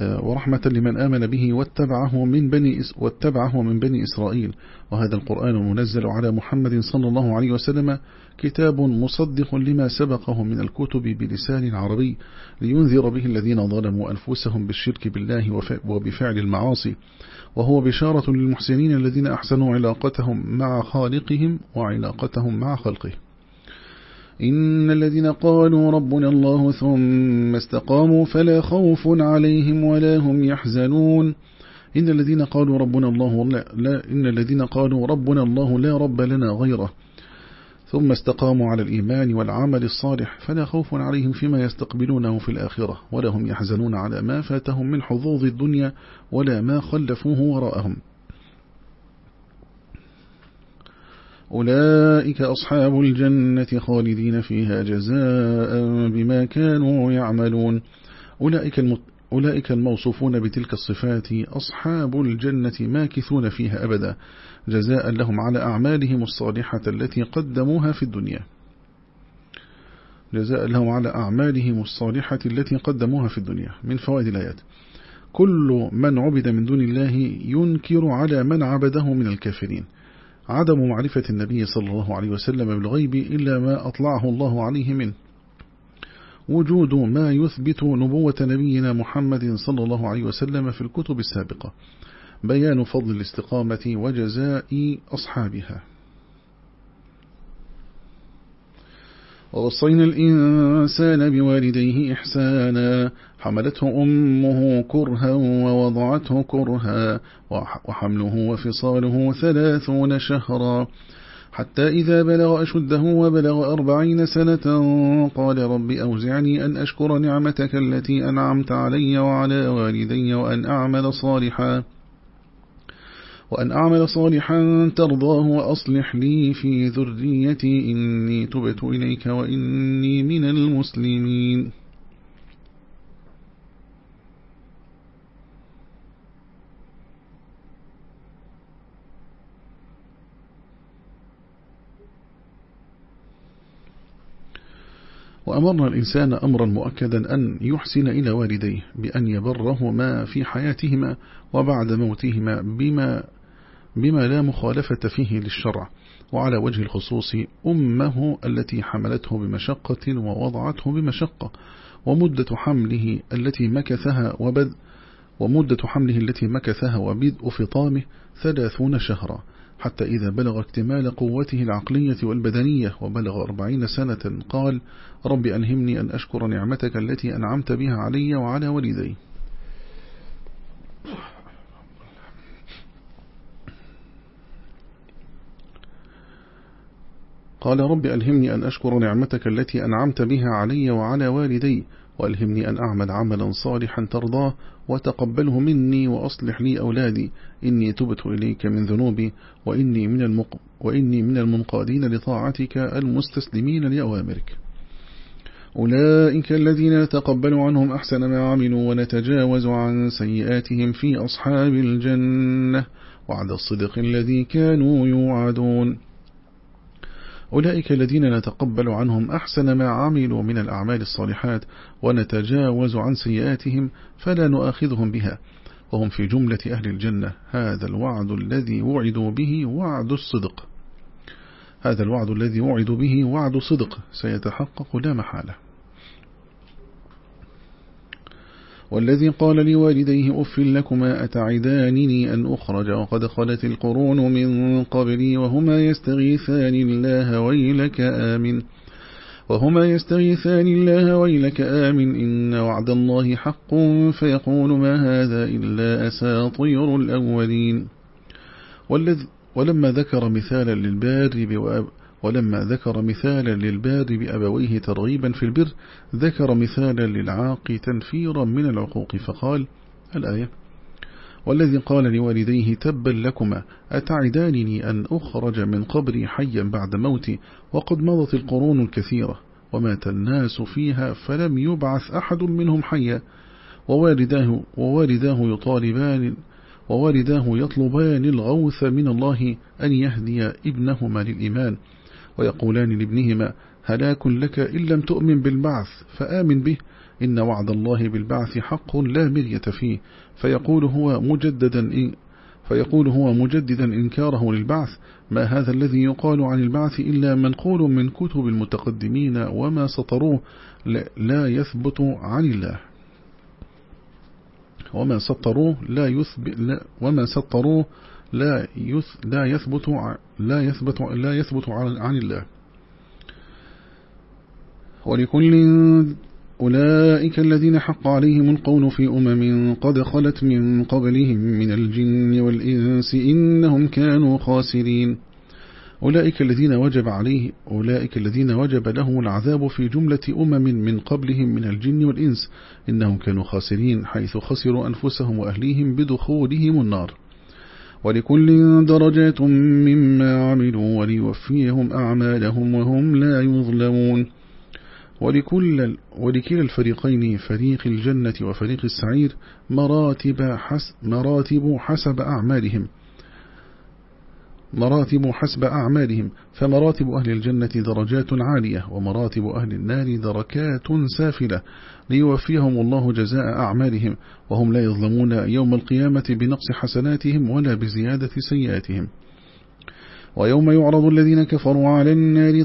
Speaker 1: آه، ورحمة لمن آمن به واتبعه من بني واتبعه من بني إسرائيل وهذا القرآن المنزل على محمد صلى الله عليه وسلم كتاب مصدق لما سبقه من الكتب بلسان عربي لينذر به الذين ظلموا أنفسهم بالشرك بالله وبفعل المعاصي وهو بشارة للمحسنين الذين أحسنوا علاقتهم مع خالقهم وعلاقتهم مع خلقه إن الذين قالوا ربنا الله ثم استقاموا فلا خوف عليهم ولا هم يحزنون إن الذين قالوا ربنا الله لا, لا إن الذين قالوا ربنا الله لا رب لنا غيره ثم استقاموا على الإيمان والعمل الصالح فلا خوف عليهم فيما يستقبلونه في الآخرة ولا هم يحزنون على ما فاتهم من حظوظ الدنيا ولا ما خلفوه وراءهم أولئك أصحاب الجنة خالدين فيها جزاء بما كانوا يعملون أولئك, المت... أولئك الموصوفون بتلك الصفات أصحاب الجنة ماكثون فيها أبدا جزاء لهم على أعمالهم الصالحة التي قدموها في الدنيا جزاء لهم على أعمالهم الصالحة التي قدموها في الدنيا من فوائد الآيات كل من عبد من دون الله ينكر على من عبده من الكافرين عدم معرفة النبي صلى الله عليه وسلم بالغيب إلا ما أطلعه الله عليه منه وجود ما يثبت نبوة نبينا محمد صلى الله عليه وسلم في الكتب السابقة بيان فضل الاستقامة وجزاء أصحابها ووصينا الإنسان بوالديه إحسانا حملته أمه كرها ووضعته كرها وحمله وفصاله ثلاثون شهرا حتى إذا بلغ أشده وبلغ أربعين سنة قال رب أوزعني أن أشكر نعمتك التي أنعمت علي وعلى والدي وأن أعمل صالحا وأن أعمل صالحا ترضاه وأصلح لي في ذريتي إني تبت إليك وإني من المسلمين وأمرنا الإنسان أمرا مؤكدا أن يحسن إلى والديه بأن يبرهما في حياتهما وبعد موتهما بما, بما لا مخالفة فيه للشرع وعلى وجه الخصوص أمه التي حملته بمشقة ووضعته بمشقة ومدة حمله التي مكثها وبدء ومدة حمله التي مكثها وبدء فطامه ثلاثون شهرا حتى إذا بلغ اكتمال قوته العقلية والبدنية وبلغ أربعين سنة قال رب ألهمني أن أشكر نعمتك التي أنعمت بها علي وعلى والدي قال رب ألهمني أن أشكر نعمتك التي أنعمت بها علي وعلى والدي وألهمني أن أعمل عملا صالحا ترضاه وتقبله مني وأصلح لي أولادي إني تبت إليك من ذنوبي وإني من, المق وإني من المنقادين لطاعتك المستسلمين لأوامرك أولئك الذين تقبل عنهم أحسن ما عملوا ونتجاوز عن سيئاتهم في أصحاب الجنة وعد الصدق الذي كانوا يوعدون أولئك الذين نتقبل عنهم أحسن ما عملوا من الأعمال الصالحات ونتجاوز عن سيئاتهم فلا نؤاخذهم بها وهم في جملة أهل الجنة هذا الوعد الذي وعدوا به وعد الصدق هذا الوعد الذي وعدوا به وعد صدق سيتحقق لا محالة والذي قال لوالديه أف لكما أتعدانني أن أخرج وقد خلت القرون من قبلي وهما يستغيثان الله ويلك آمن وهما يستغيثان الله ويلك آمن إن وعد الله حق فيقول ما هذا إلا أساطير الأولين والذي ولما ذكر مثالا للبار ولما ذكر مثالا للباد بأبويه ترغيبا في البر ذكر مثالا للعاق تنفيرا من العقوق فقال الآية والذي قال لوالديه تبا لكما أتعدانني أن أخرج من قبري حيا بعد موتي وقد مضت القرون الكثيرة ومات الناس فيها فلم يبعث أحد منهم حيا ووالداه, ووالداه يطالبان ووالداه يطلبان الغوث من الله أن يهدي ابنهما للإيمان ويقولان لابنهما هلاك لك إن لم تؤمن بالبعث فآمن به إن وعد الله بالبعث حق لا مرية فيه فيقول هو مجددا إن فيقول هو مجددا إنكاره للبعث ما هذا الذي يقال عن البعث إلا منقول من كتب المتقدمين وما سطروه لا يثبت عن الله وما سطروه لا يثبت وما سطروه لا لا يثبت لا يثبت لا يثبت عن الله ولكل أولئك الذين حق عليهم القول في أمم قد خلت من قبلهم من الجن والإنس إنهم كانوا خاسرين أولئك الذين وجب عليه أولئك الذين وجب لهم العذاب في جملة أمم من قبلهم من الجن والإنس إنهم كانوا خاسرين حيث خسروا أنفسهم وأهليهم بدخولهم النار ولكل درجات مما عملوا وليوفيهم أعمالهم وهم لا يظلمون ولكل ولكل الفريقين فريق الجنة وفريق السعير مراتب حسب, مراتب حسب أعمالهم مراتب حسب أعمالهم فمراتب أهل الجنة درجات عالية ومراتب أهل النار دركات سافلة ليوفيهم الله جزاء أعمالهم وهم لا يظلمون يوم القيامة بنقص حسناتهم ولا بزيادة سيئاتهم ويوم يعرض الذين كفروا على النار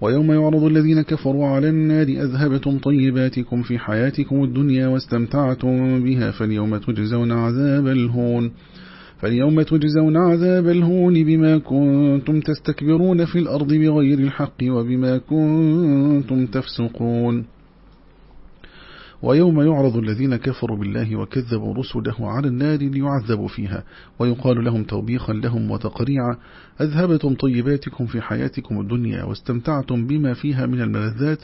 Speaker 1: ويوم يعرض الذين كفروا على النار أذهبتم طيباتكم في حياتكم الدنيا واستمتعتم بها فاليوم تجزون عذاب الهون فاليوم تجزون عذاب الهون بما كنتم تستكبرون في الأرض بغير الحق وبما كنتم تفسقون ويوم يعرض الذين كفروا بالله وكذبوا رسله على النار ليعذبوا فيها ويقال لهم توبيخا لهم وتقريعا أذهبتم طيباتكم في حياتكم الدنيا واستمتعتم بما فيها من الملذات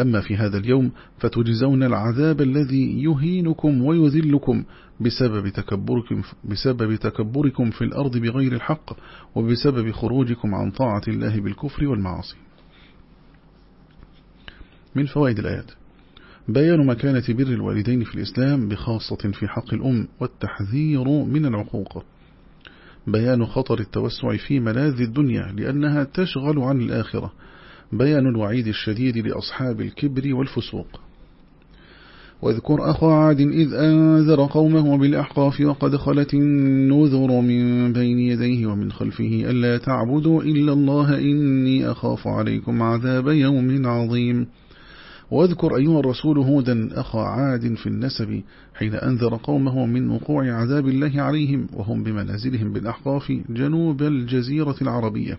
Speaker 1: أما في هذا اليوم فتجزون العذاب الذي يهينكم ويذلكم بسبب تكبركم, بسبب تكبركم في الأرض بغير الحق وبسبب خروجكم عن طاعة الله بالكفر والمعاصي من فوائد الآيات بيان مكانة بر الوالدين في الإسلام بخاصة في حق الأم والتحذير من العقوق بيان خطر التوسع في ملاذ الدنيا لأنها تشغل عن الآخرة بيان الوعيد الشديد لأصحاب الكبر والفسوق واذكر أخا عاد إذ أنذر قومه بالأحقاف وقد خلت النذر من بين يديه ومن خلفه ألا تعبدوا إلا الله إني أخاف عليكم عذاب يوم عظيم واذكر أيها الرسول هودا أخا عاد في النسب حين أنذر قومه من وقوع عذاب الله عليهم وهم بمنازلهم بالأحقاف جنوب الجزيرة العربية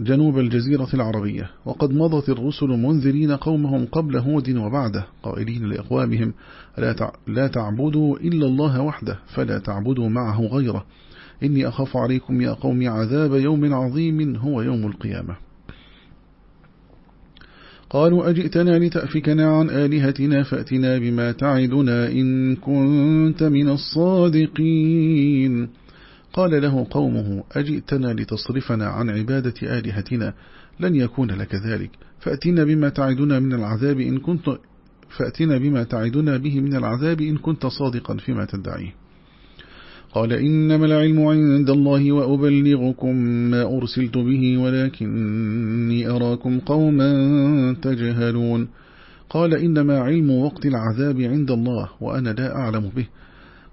Speaker 1: جنوب الجزيرة العربية وقد مضت الرسل منذرين قومهم قبل هود وبعده قائلين لأقوامهم لا تعبدوا إلا الله وحده فلا تعبدوا معه غيره إني أخاف عليكم يا قوم عذاب يوم عظيم هو يوم القيامة قالوا أجئتنا لتأفكنا عن آلهتنا فأتنا بما تعدنا إن كنت من الصادقين قال له قومه أجئتنا لتصرفنا عن عبادة آلهتنا لن يكون لك ذلك فأتنا بما تعدنا من العذاب إن كنت فأتنا بما تعدنا به من العذاب إن كنت صادقا فيما تدعيه قال إنما العلم عند الله وأبلغكم ما أرسلت به ولكني أراكم قوما تجهلون قال إنما علم وقت العذاب عند الله وأنا لا أعلم به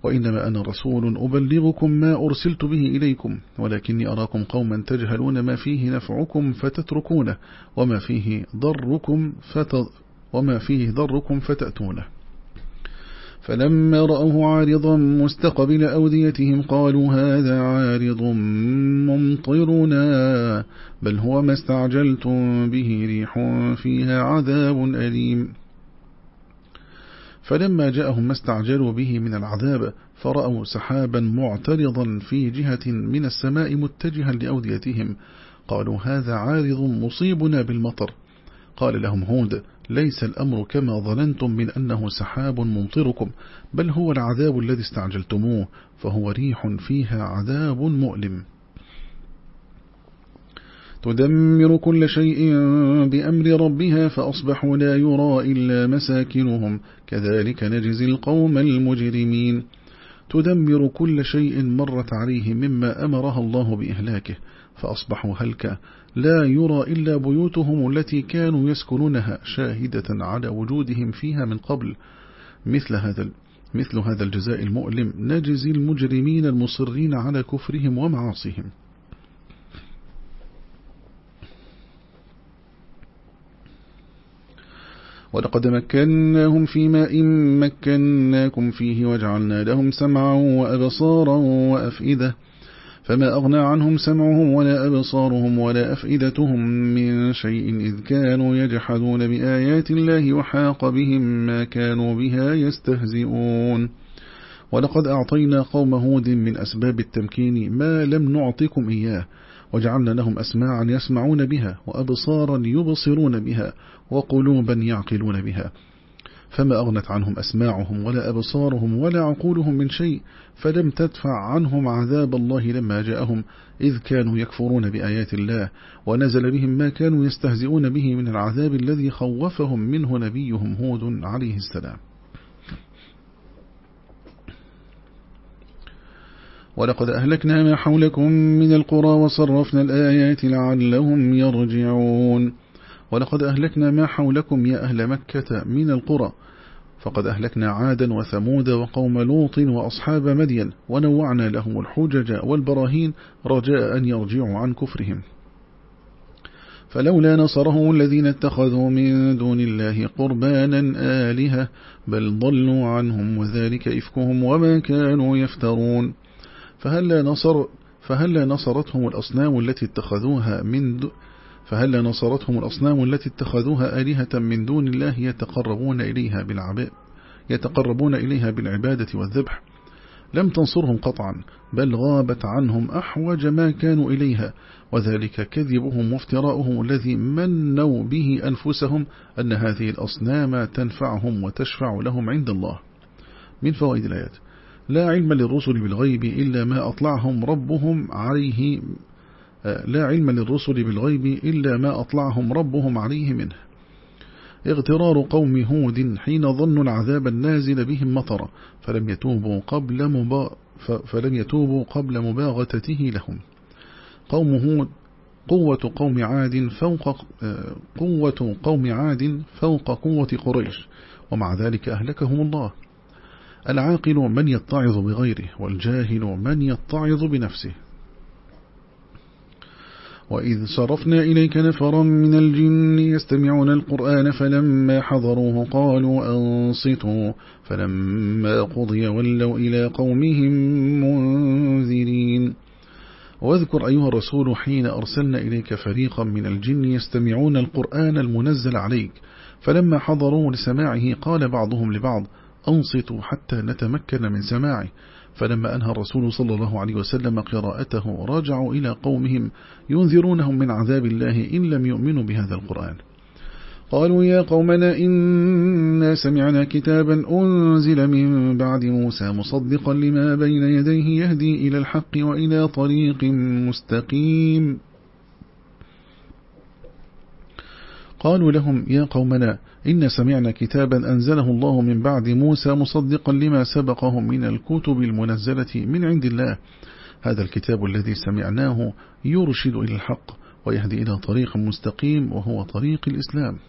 Speaker 1: وإنما أنا رسول أبلغكم ما أرسلت به إليكم ولكني أراكم قوما تجهلون ما فيه نفعكم فتتركونه وما فيه ضركم, فت... وما فيه ضركم فتأتونه فلما رأوه عارضا مستقبل أوديتهم قالوا هذا عارض ممطرنا بل هو ما استعجلتم به ريح فيها عذاب أليم فلما جاءهم ما استعجلوا به من العذاب فرأوا سحابا معترضا في جهة من السماء متجها لأوديتهم قالوا هذا عارض مصيبنا بالمطر قال لهم هود ليس الأمر كما ظننتم من أنه سحاب ممطركم بل هو العذاب الذي استعجلتموه فهو ريح فيها عذاب مؤلم تدمر كل شيء بأمر ربها فأصبحوا لا يرى إلا مساكنهم كذلك نجزي القوم المجرمين تدمر كل شيء مرت عليه مما أمرها الله بإهلاكه فأصبحوا هلكا لا يرى إلا بيوتهم التي كانوا يسكنونها شاهدة على وجودهم فيها من قبل مثل هذا مثل هذا الجزاء المؤلم نجزي المجرمين المصرين على كفرهم ومعاصيهم ولقد مكناهم في ماء مكناكم فيه وجعلنا لهم سمعا وأبصارا وأفئدة فما أغنى عنهم سمعهم ولا أبصارهم ولا أفئدتهم من شيء إذ كانوا يجحدون بآيات الله وحاق بهم ما كانوا بها يستهزئون ولقد أعطينا قوم هود من أسباب التمكين ما لم نعطكم إياه وجعلنا لهم أسماعا يسمعون بها وأبصارا يبصرون بها وقلوبا يعقلون بها فما أغنت عنهم أسماعهم ولا أبصارهم ولا عقولهم من شيء فلم تدفع عنهم عذاب الله لما جاءهم إذ كانوا يكفرون بآيات الله ونزل بهم ما كانوا يستهزئون به من العذاب الذي خوفهم منه نبيهم هود عليه السلام ولقد أهلكنا ما حولكم من القرى وصرفنا الآيات لعلهم يرجعون ولقد أهلكنا ما حولكم يا أهل مكة من القرى فقد أهلكنا عادا وثمود وقوم لوط وأصحاب مدين ونوعنا لهم الحجج والبراهين رجاء أن يرجعوا عن كفرهم فلولا نصرهم الذين اتخذوا من دون الله قربانا آلهة بل ضلوا عنهم وذلك إفكهم وما كانوا يفترون فهلا نصر فهلا نصرتهم الأصنام التي اتخذوها من فهل نصرتهم الأصنام التي اتخذوها آلهة من دون الله يتقربون إليها بالعباء يتقربون إليها بالعبادة والذبح لم تنصرهم قطعا بل غابت عنهم أحوج ما كانوا إليها وذلك كذبهم وافتراؤهم الذي منوا به أنفسهم أن هذه الأصنام تنفعهم وتشفع لهم عند الله من فوائد الآيات لا علم للرسل بالغيب إلا ما أطلعهم ربهم عليه لا علم للرسل بالغيب إلا ما أطلعهم ربهم عليه منه اغترار قوم هود حين ظنوا العذاب النازل بهم مطرا فلم يتوبوا قبل مبا فلم يتوبوا قبل مباغتته لهم قوم هود قوة قوم عاد فوق قوة قوم عاد فوق قوة قريش ومع ذلك أهلكهم الله العاقل من يتعظ بغيره والجاهل من يتعظ بنفسه وإذ صرفنا إليك نفرا من الجن يستمعون القرآن فلما حضروه قالوا أنصتوا فلما قضي ولوا إلى قومهم منذرين واذكر أيها الرسول حين أرسلنا إليك فريقا من الجن يستمعون القرآن المنزل عليك فلما حضروا لسماعه قال بعضهم لبعض أنصتوا حتى نتمكن من سماعه فلما أنهى الرسول صلى الله عليه وسلم قراءته راجعوا إلى قومهم ينذرونهم من عذاب الله إن لم يؤمنوا بهذا القرآن قالوا يا قومنا إنا سمعنا كتابا أنزل من بعد موسى مصدقا لما بين يديه يهدي إلى الحق وإلى طريق مستقيم قالوا لهم يا قومنا إن سمعنا كتابا أنزله الله من بعد موسى مصدقا لما سبقهم من الكتب المنزلة من عند الله هذا الكتاب الذي سمعناه يرشد إلى الحق ويهدي إلى طريق مستقيم وهو طريق الإسلام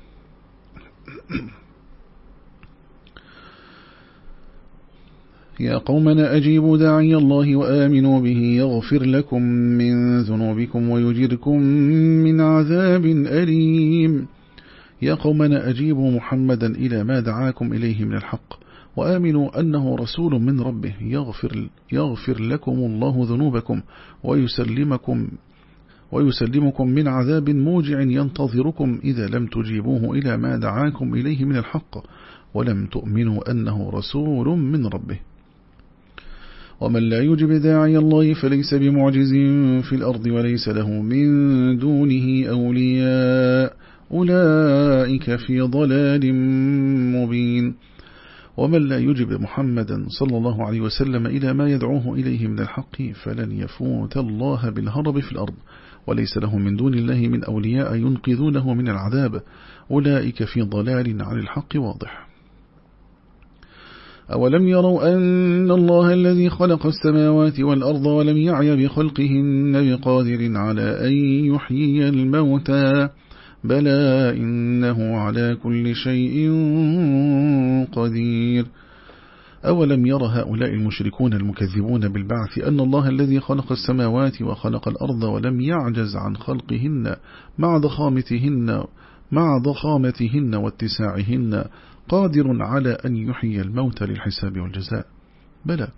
Speaker 1: يا قومنا أجيبوا داعي الله وآمنوا به يغفر لكم من ذنوبكم ويجركم من عذاب أليم يا قومنا أجيبوا محمدا إلى ما دعاكم إليه من الحق وآمنوا أنه رسول من ربه يغفر, يغفر لكم الله ذنوبكم ويسلمكم ويسلمكم من عذاب موجع ينتظركم إذا لم تجيبوه إلى ما دعاكم إليه من الحق ولم تؤمنوا أنه رسول من ربه ومن لا يجب داعي الله فليس بمعجز في الأرض وليس له من دونه أولياء أولئك في ضلال مبين ومن لا يجب محمدا صلى الله عليه وسلم إلى ما يدعوه إليه من الحق فلن يفوت الله بالهرب في الأرض وليس له من دون الله من أولياء ينقذونه من العذاب أولئك في ضلال عن الحق واضح أولم يروا أن الله الذي خلق السماوات والأرض ولم يعي بخلقهن بقادر على أن يحيي الموتى بلى إنه على كل شيء قدير أولم ير هؤلاء المشركون المكذبون بالبعث أن الله الذي خلق السماوات وخلق الأرض ولم يعجز عن خلقهن مع ضخامتهن مع ضخامتهن واتساعهن قادر على أن يحيي الموت للحساب والجزاء بلى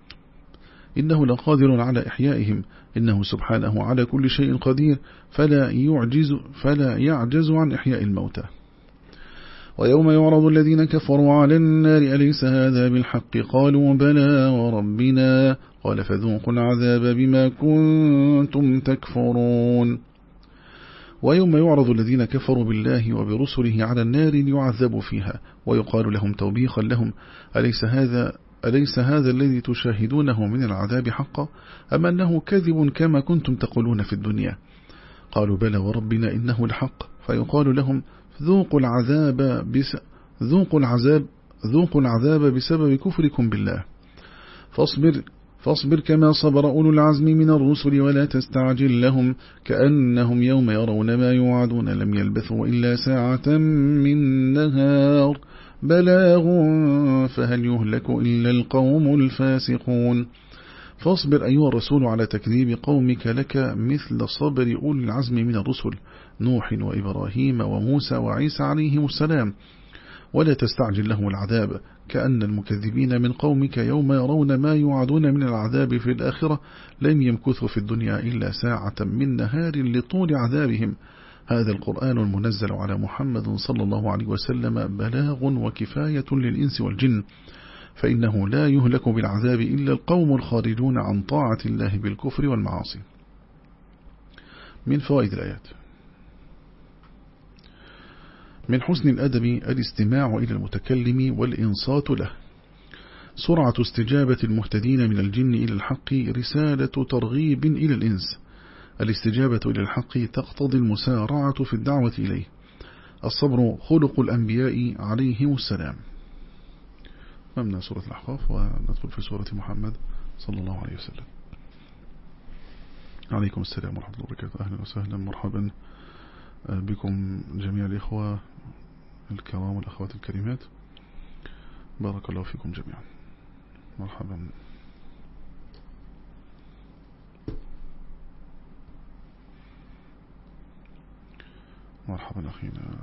Speaker 1: إنه لقادر على إحيائهم إنه سبحانه على كل شيء قدير فلا يعجز, فلا يعجز عن إحياء الموتى ويوم يعرض الذين كفروا على النار أليس هذا بالحق قالوا بلى وربنا قال فذوقوا العذاب بما كنتم تكفرون ويوم يعرض الذين كفروا بالله وبرسله على النار يعذب فيها ويقال لهم توبيخا لهم أليس هذا أليس هذا الذي تشاهدونه من العذاب حقا أم أنه كذب كما كنتم تقولون في الدنيا قالوا بلى وربنا إنه الحق فيقال لهم ذوقوا العذاب, بس ذوقوا العذاب, ذوقوا العذاب بسبب كفركم بالله فاصبر فاصبر كما صبر أولو العزم من الرسل ولا تستعجل لهم كأنهم يوم يرون ما يوعدون لم يلبثوا إلا ساعة من نهار بلاغ فهل يهلك إلا القوم الفاسقون فاصبر أيها الرسول على تكذيب قومك لك مثل صبر أولي العزم من الرسل نوح وإبراهيم وموسى وعيسى عليهم السلام ولا تستعجل لهم العذاب كأن المكذبين من قومك يوم يرون ما يوعدون من العذاب في الآخرة لم يمكثوا في الدنيا إلا ساعة من نهار لطول عذابهم هذا القرآن المنزل على محمد صلى الله عليه وسلم بلاغ وكفاية للإنس والجن فإنه لا يهلك بالعذاب إلا القوم الخارجون عن طاعة الله بالكفر والمعاصي من فوائد الآيات من حسن الأدب الاستماع إلى المتكلم والإنصات له سرعة استجابة المهتدين من الجن إلى الحق رسالة ترغيب إلى الإنس الاستجابة إلى الحق تقتضي المسارعة في الدعوة إليه الصبر خلق الأنبياء عليهم السلام ممنا سورة الأحقاف وندخل في سورة محمد صلى الله عليه وسلم عليكم السلام ورحمة الله وبركاته أهلا وسهلا مرحبا آه، بكم جميع الإخوة الكرام والأخوات الكريمات بارك الله فيكم جميعا مرحبا مرحبا أخينا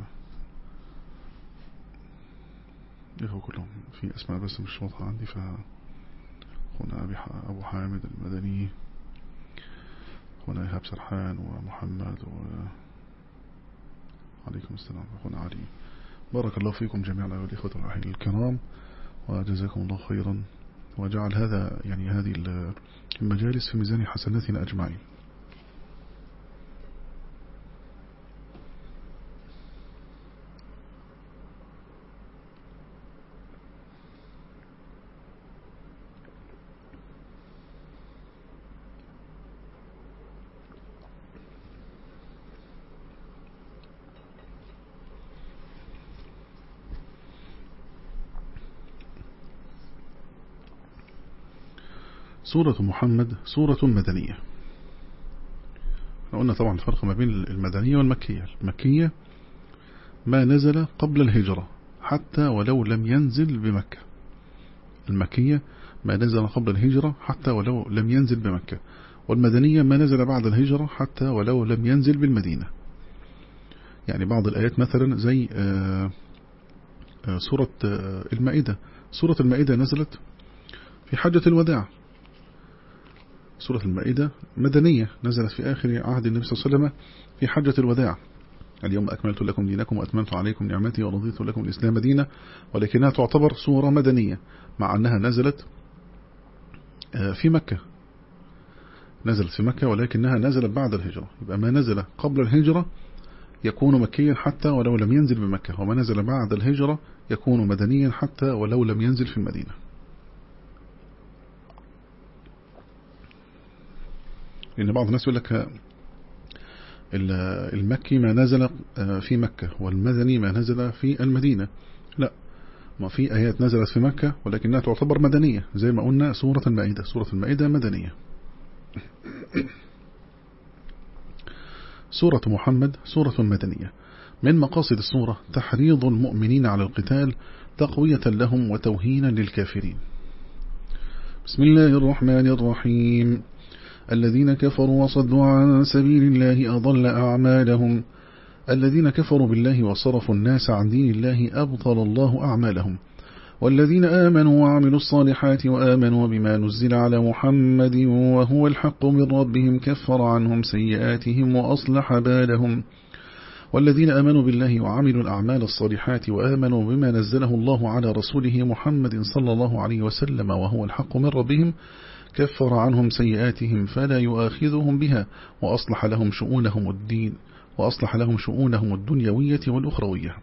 Speaker 1: إخوة كلهم في أسماء بس مش واضحة عندي ف أخونا أبو حامد المدني أخونا إيهاب سرحان ومحمد و عليكم السلام أخونا علي بارك الله فيكم جميعا أيها الإخوة والأحبة الكرام وجزاكم الله خيرا وجعل هذا يعني هذه المجالس في ميزان حسناتنا أجمعين سورة محمد سورة مدنية قلنا طبعا الفرق ما بين المدنية والمكية المكية ما نزل قبل الهجرة حتى ولو لم ينزل بمكة المكية ما نزل قبل الهجرة حتى ولو لم ينزل بمكة والمدنية ما نزل بعد الهجرة حتى ولو لم ينزل بالمدينة يعني بعض الآيات مثلا زي آه، آه، سورة آه، المائدة سورة المائدة نزلت في حجة الوداع سورة المائدة مدنية نزلت في آخر عهد النبي صلى الله عليه وسلم في حجة الوداع اليوم أكملت لكم دينكم وأتممت عليكم نعمتي ورضيت لكم الإسلام دينا ولكنها تعتبر سورة مدنية مع أنها نزلت آه، في مكة نزلت في مكة ولكنها نزلت بعد الهجرة يبقى ما نزل قبل الهجرة يكون مكيا حتى ولو لم ينزل بمكة وما نزل بعد الهجرة يكون مدنيا حتى ولو لم ينزل في المدينة لأن بعض الناس يقول لك المكي ما نزل آه، في مكة والمدني ما نزل في المدينة لا ما في آيات نزلت في مكة ولكنها تعتبر مدنية زي ما قلنا سورة المائدة سورة المائدة مدنية سورة محمد سورة مدنية من مقاصد السورة تحريض المؤمنين على القتال تقوية لهم وتوهينا للكافرين بسم الله الرحمن الرحيم الذين كفروا وصدوا عن سبيل الله أضل أعمالهم الذين كفروا بالله وصرفوا الناس عن دين الله أبطل الله أعمالهم والذين آمنوا وعملوا الصالحات وآمنوا بما نزل على محمد وهو الحق من ربهم كفر عنهم سيئاتهم وأصلح بالهم والذين آمنوا بالله وعملوا الأعمال الصالحات وآمنوا بما نزله الله على رسوله محمد صلى الله عليه وسلم وهو الحق من ربهم كفر عنهم سيئاتهم فلا يؤاخذهم بها وأصلح لهم شؤونهم الدين وأصلح لهم شؤونهم الدنيوية والأخروية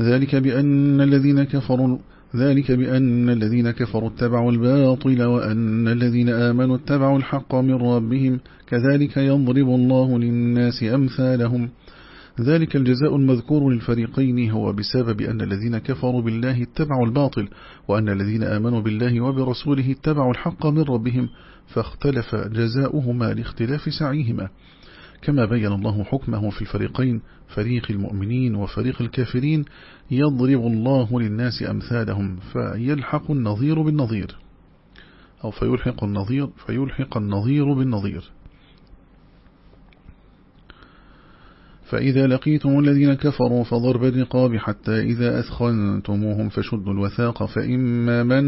Speaker 1: ذلك بأن الذين كفروا ذلك بأن الذين كفروا اتبعوا الباطل وأن الذين آمنوا اتبعوا الحق من ربهم كذلك يضرب الله للناس أمثالهم ذلك الجزاء المذكور للفريقين هو بسبب أن الذين كفروا بالله اتبعوا الباطل وأن الذين آمنوا بالله وبرسوله اتبعوا الحق من ربهم فاختلف جزاؤهما لاختلاف سعيهما كما بين الله حكمه في الفريقين فريق المؤمنين وفريق الكافرين يضرب الله للناس أمثالهم فيلحق النظير بالنظير أو فيلحق النظير فيلحق النظير بالنظير فإذا لقيتم الذين كفروا فضرب الرقاب حتى إذا أثخنتموهم فشدوا الوثاق فإما من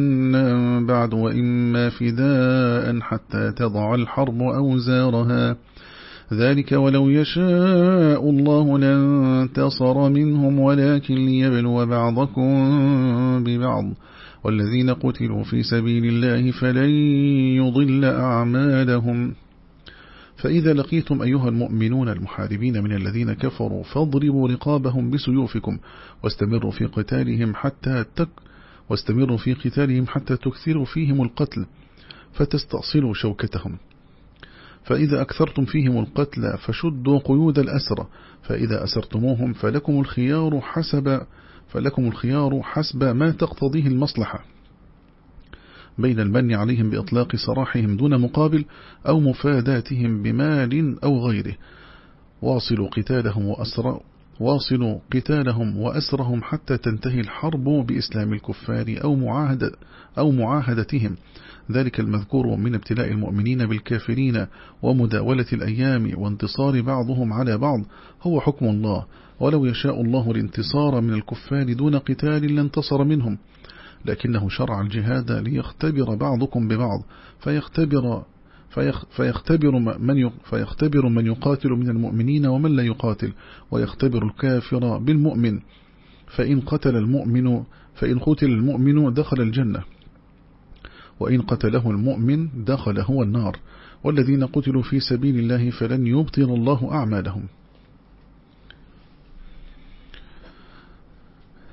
Speaker 1: بعد وإما فداء حتى تضع الحرب أوزارها ذلك ولو يشاء الله لانتصر منهم ولكن ليبلو بعضكم ببعض والذين قتلوا في سبيل الله فلن يضل أعمالهم فإذا لقيتم أيها المؤمنون المحاربين من الذين كفروا فاضربوا رقابهم بسيوفكم واستمروا في قتالهم حتى تك واستمروا في قتالهم حتى تكثروا فيهم القتل فتستأصلوا شوكتهم فإذا أكثرتم فيهم القتل فشدوا قيود الأسرة فإذا أسرتموهم فلكم الخيار حسب فلكم الخيار حسب ما تقتضيه المصلحة بين المن عليهم بإطلاق سراحهم دون مقابل أو مفاداتهم بمال أو غيره واصلوا قتالهم وأسر واصلوا قتالهم وأسرهم حتى تنتهي الحرب بإسلام الكفار أو, معاهدة أو معاهدتهم ذلك المذكور من ابتلاء المؤمنين بالكافرين ومداولة الأيام وانتصار بعضهم على بعض هو حكم الله ولو يشاء الله الانتصار من الكفار دون قتال لانتصر منهم لكنه شرع الجهاد ليختبر بعضكم ببعض فيختبر فيختبر من فيختبر من يقاتل من المؤمنين ومن لا يقاتل ويختبر الكافر بالمؤمن فإن قتل المؤمن فإن قتل المؤمن دخل الجنة وإن قتله المؤمن دخل هو النار والذين قتلوا في سبيل الله فلن يبطل الله أعمالهم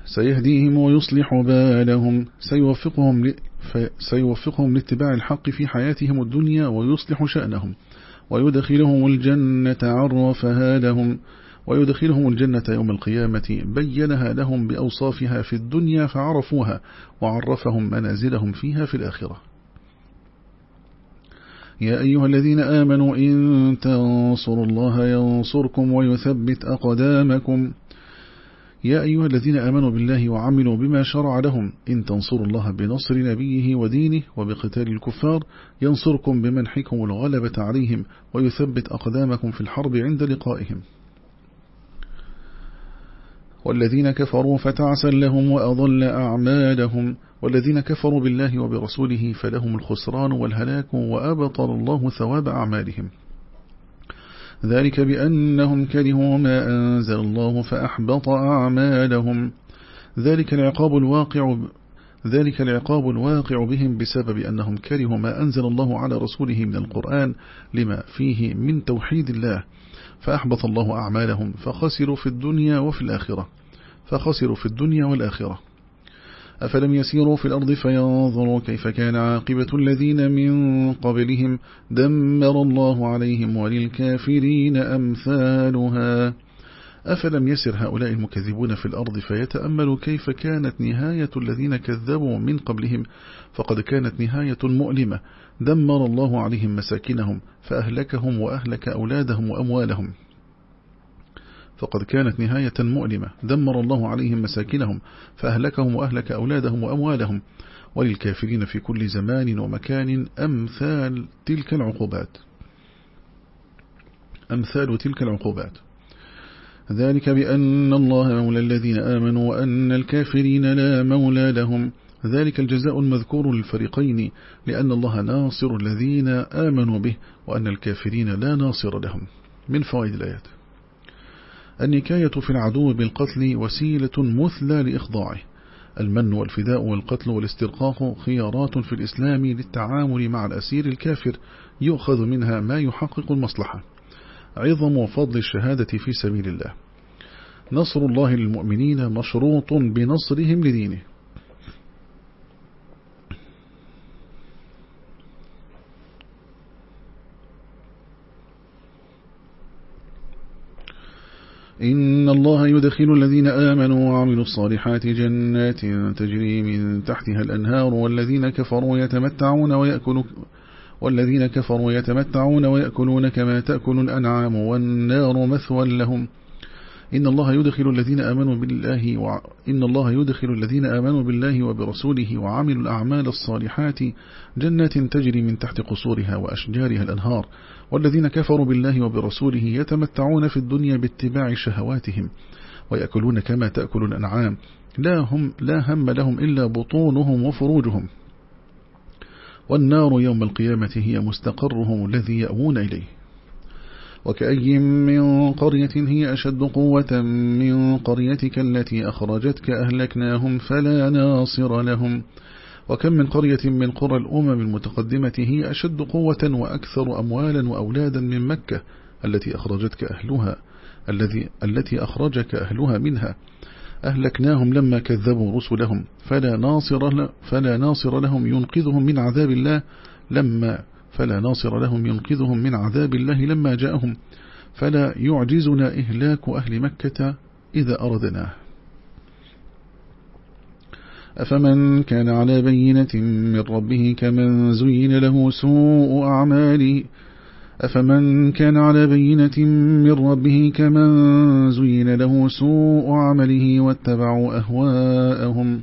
Speaker 1: سيهديهم ويصلح بالهم سيوفقهم, ل... سيوفقهم لاتباع الحق في حياتهم الدنيا ويصلح شأنهم ويدخلهم الجنة عرفها لهم ويدخلهم الجنة يوم القيامة بينها لهم بأوصافها في الدنيا فعرفوها وعرفهم منازلهم فيها في الآخرة يا أيها الذين آمنوا إن تنصروا الله ينصركم ويثبت أقدامكم يا أيها الذين آمنوا بالله وعملوا بما شرع لهم إن تنصروا الله بنصر نبيه ودينه وبقتال الكفار ينصركم بمنحكم الغلبة عليهم ويثبت أقدامكم في الحرب عند لقائهم والذين كفروا فتعسا لهم وأضل أعمالهم والذين كفروا بالله وبرسوله فلهم الخسران والهلاك وأبطل الله ثواب أعمالهم ذلك بأنهم كرهوا ما أنزل الله فأحبط أعمالهم ذلك العقاب الواقع ذلك العقاب الواقع بهم بسبب أنهم كرهوا ما أنزل الله على رسوله من القرآن لما فيه من توحيد الله فأحبط الله أعمالهم فخسروا في الدنيا وفي الآخرة فخسروا في الدنيا والآخرة أفلم يسيروا في الأرض فينظروا كيف كان عاقبة الذين من قبلهم دمر الله عليهم وللكافرين أمثالها أفلم يسر هؤلاء المكذبون في الأرض فيتأملوا كيف كانت نهاية الذين كذبوا من قبلهم فقد كانت نهاية مؤلمة دمر الله عليهم مساكنهم فأهلكهم وأهلك أولادهم وأموالهم فقد كانت نهاية مؤلمة دمر الله عليهم مساكنهم فأهلكهم وأهلك أولادهم وأموالهم وللكافرين في كل زمان ومكان أمثال تلك العقوبات أمثال تلك العقوبات ذلك بأن الله مولى الذين آمنوا وأن الكافرين لا مولى لهم ذلك الجزاء المذكور للفريقين لأن الله ناصر الذين آمنوا به وأن الكافرين لا ناصر لهم من فوائد الآيات النكاية في العدو بالقتل وسيلة مثلى لإخضاعه المن والفداء والقتل والاسترقاق خيارات في الإسلام للتعامل مع الأسير الكافر يؤخذ منها ما يحقق المصلحة عظم وفضل الشهادة في سبيل الله نصر الله للمؤمنين مشروط بنصرهم لدينه إن الله يدخل الذين آمنوا وعملوا الصالحات جنات تجري من تحتها الأنهار والذين كفروا يتمتعون ويأكلون والذين كفروا يتمتعون ويأكلون كما تأكل الأنعام والنار مثوى لهم إن الله يدخل الذين آمنوا بالله وإن إن الله يدخل الذين آمنوا بالله وبرسوله وعملوا الأعمال الصالحات جنات تجري من تحت قصورها وأشجارها الأنهار والذين كفروا بالله وبرسوله يتمتعون في الدنيا باتباع شهواتهم ويأكلون كما تأكل الأنعام لا, هم لا هم لهم إلا بطونهم وفروجهم والنار يوم القيامة هي مستقرهم الذي يأوون إليه وكأي من قرية هي أشد قوة من قريتك التي أخرجتك أهلكناهم فلا ناصر لهم وكم من قرية من قرى الأمم المتقدمة هي أشد قوة وأكثر أموالا وأولادا من مكة التي أخرجتك أهلها الذي التي أخرجك أهلها منها أهلكناهم لما كذبوا رسلهم فلا ناصر, فلا ناصر لهم ينقذهم من عذاب الله لما فلا ناصر لهم ينقذهم من عذاب الله لما جاءهم فلا يعجزنا إهلاك أهل مكة إذا أردناه أفمن كان على بينة من ربه كمن زين له سوء أعماله أفمن كان على بينة من ربه كمن زين له سوء عمله واتبعوا أهواءهم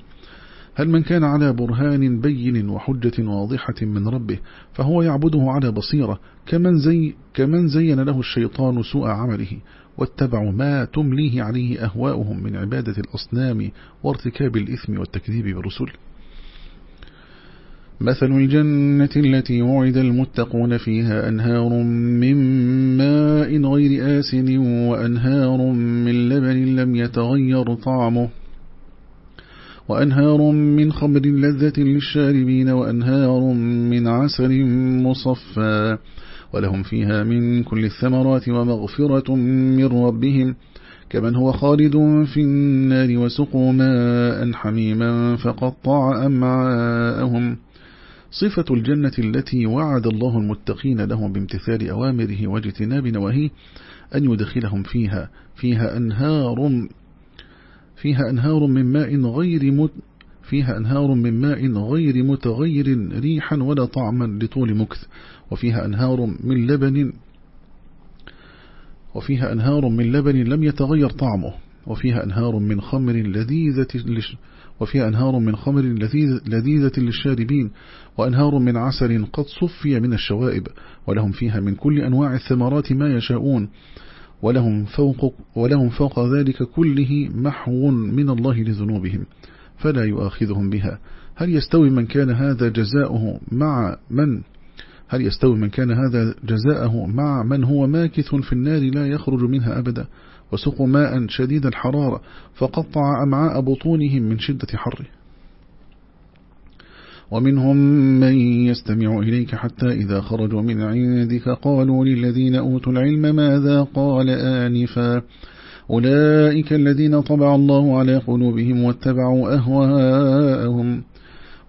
Speaker 1: هل من كان على برهان بين وحجة واضحة من ربه فهو يعبده على بصيرة كمن, زي كمن زين له الشيطان سوء عمله واتبعوا ما تمليه عليه أهواؤهم من عبادة الأصنام وارتكاب الإثم والتكذيب بالرسل مثل الجنة التي وعد المتقون فيها أنهار من ماء غير آسن وأنهار من لبن لم يتغير طعمه وأنهار من خمر لذة للشاربين وأنهار من عسل مصفى ولهم فيها من كل الثمرات ومغفرة من ربهم كمن هو خالد في النار وسقوا ماء حميما فقطع أمعاءهم صفة الجنة التي وعد الله المتقين لهم بامتثال أوامره واجتناب نواهيه أن يدخلهم فيها فيها أنهار فيها أنهار من ماء غير مت فيها أنهار من ماء غير متغير ريحا ولا طعما لطول مكث وفيها أنهار من لبن وفيها أنهار من لبن لم يتغير طعمه وفيها أنهار من خمر لذيذة وفيها أنهار من خمر لذيذة للشاربين وأنهار من عسل قد صفي من الشوائب ولهم فيها من كل أنواع الثمرات ما يشاءون ولهم فوق, ولهم فوق ذلك كله محو من الله لذنوبهم فلا يؤاخذهم بها هل يستوي من كان هذا جزاؤه مع من هل يستوي من كان هذا جزاءه مع من هو ماكث في النار لا يخرج منها أبدا وسق ماء شديد الحرارة فقطع أمعاء بطونهم من شدة حره ومنهم من يستمع إليك حتى إذا خرجوا من عندك قالوا للذين أوتوا العلم ماذا قال آنفا أولئك الذين طبع الله على قلوبهم واتبعوا أهواءهم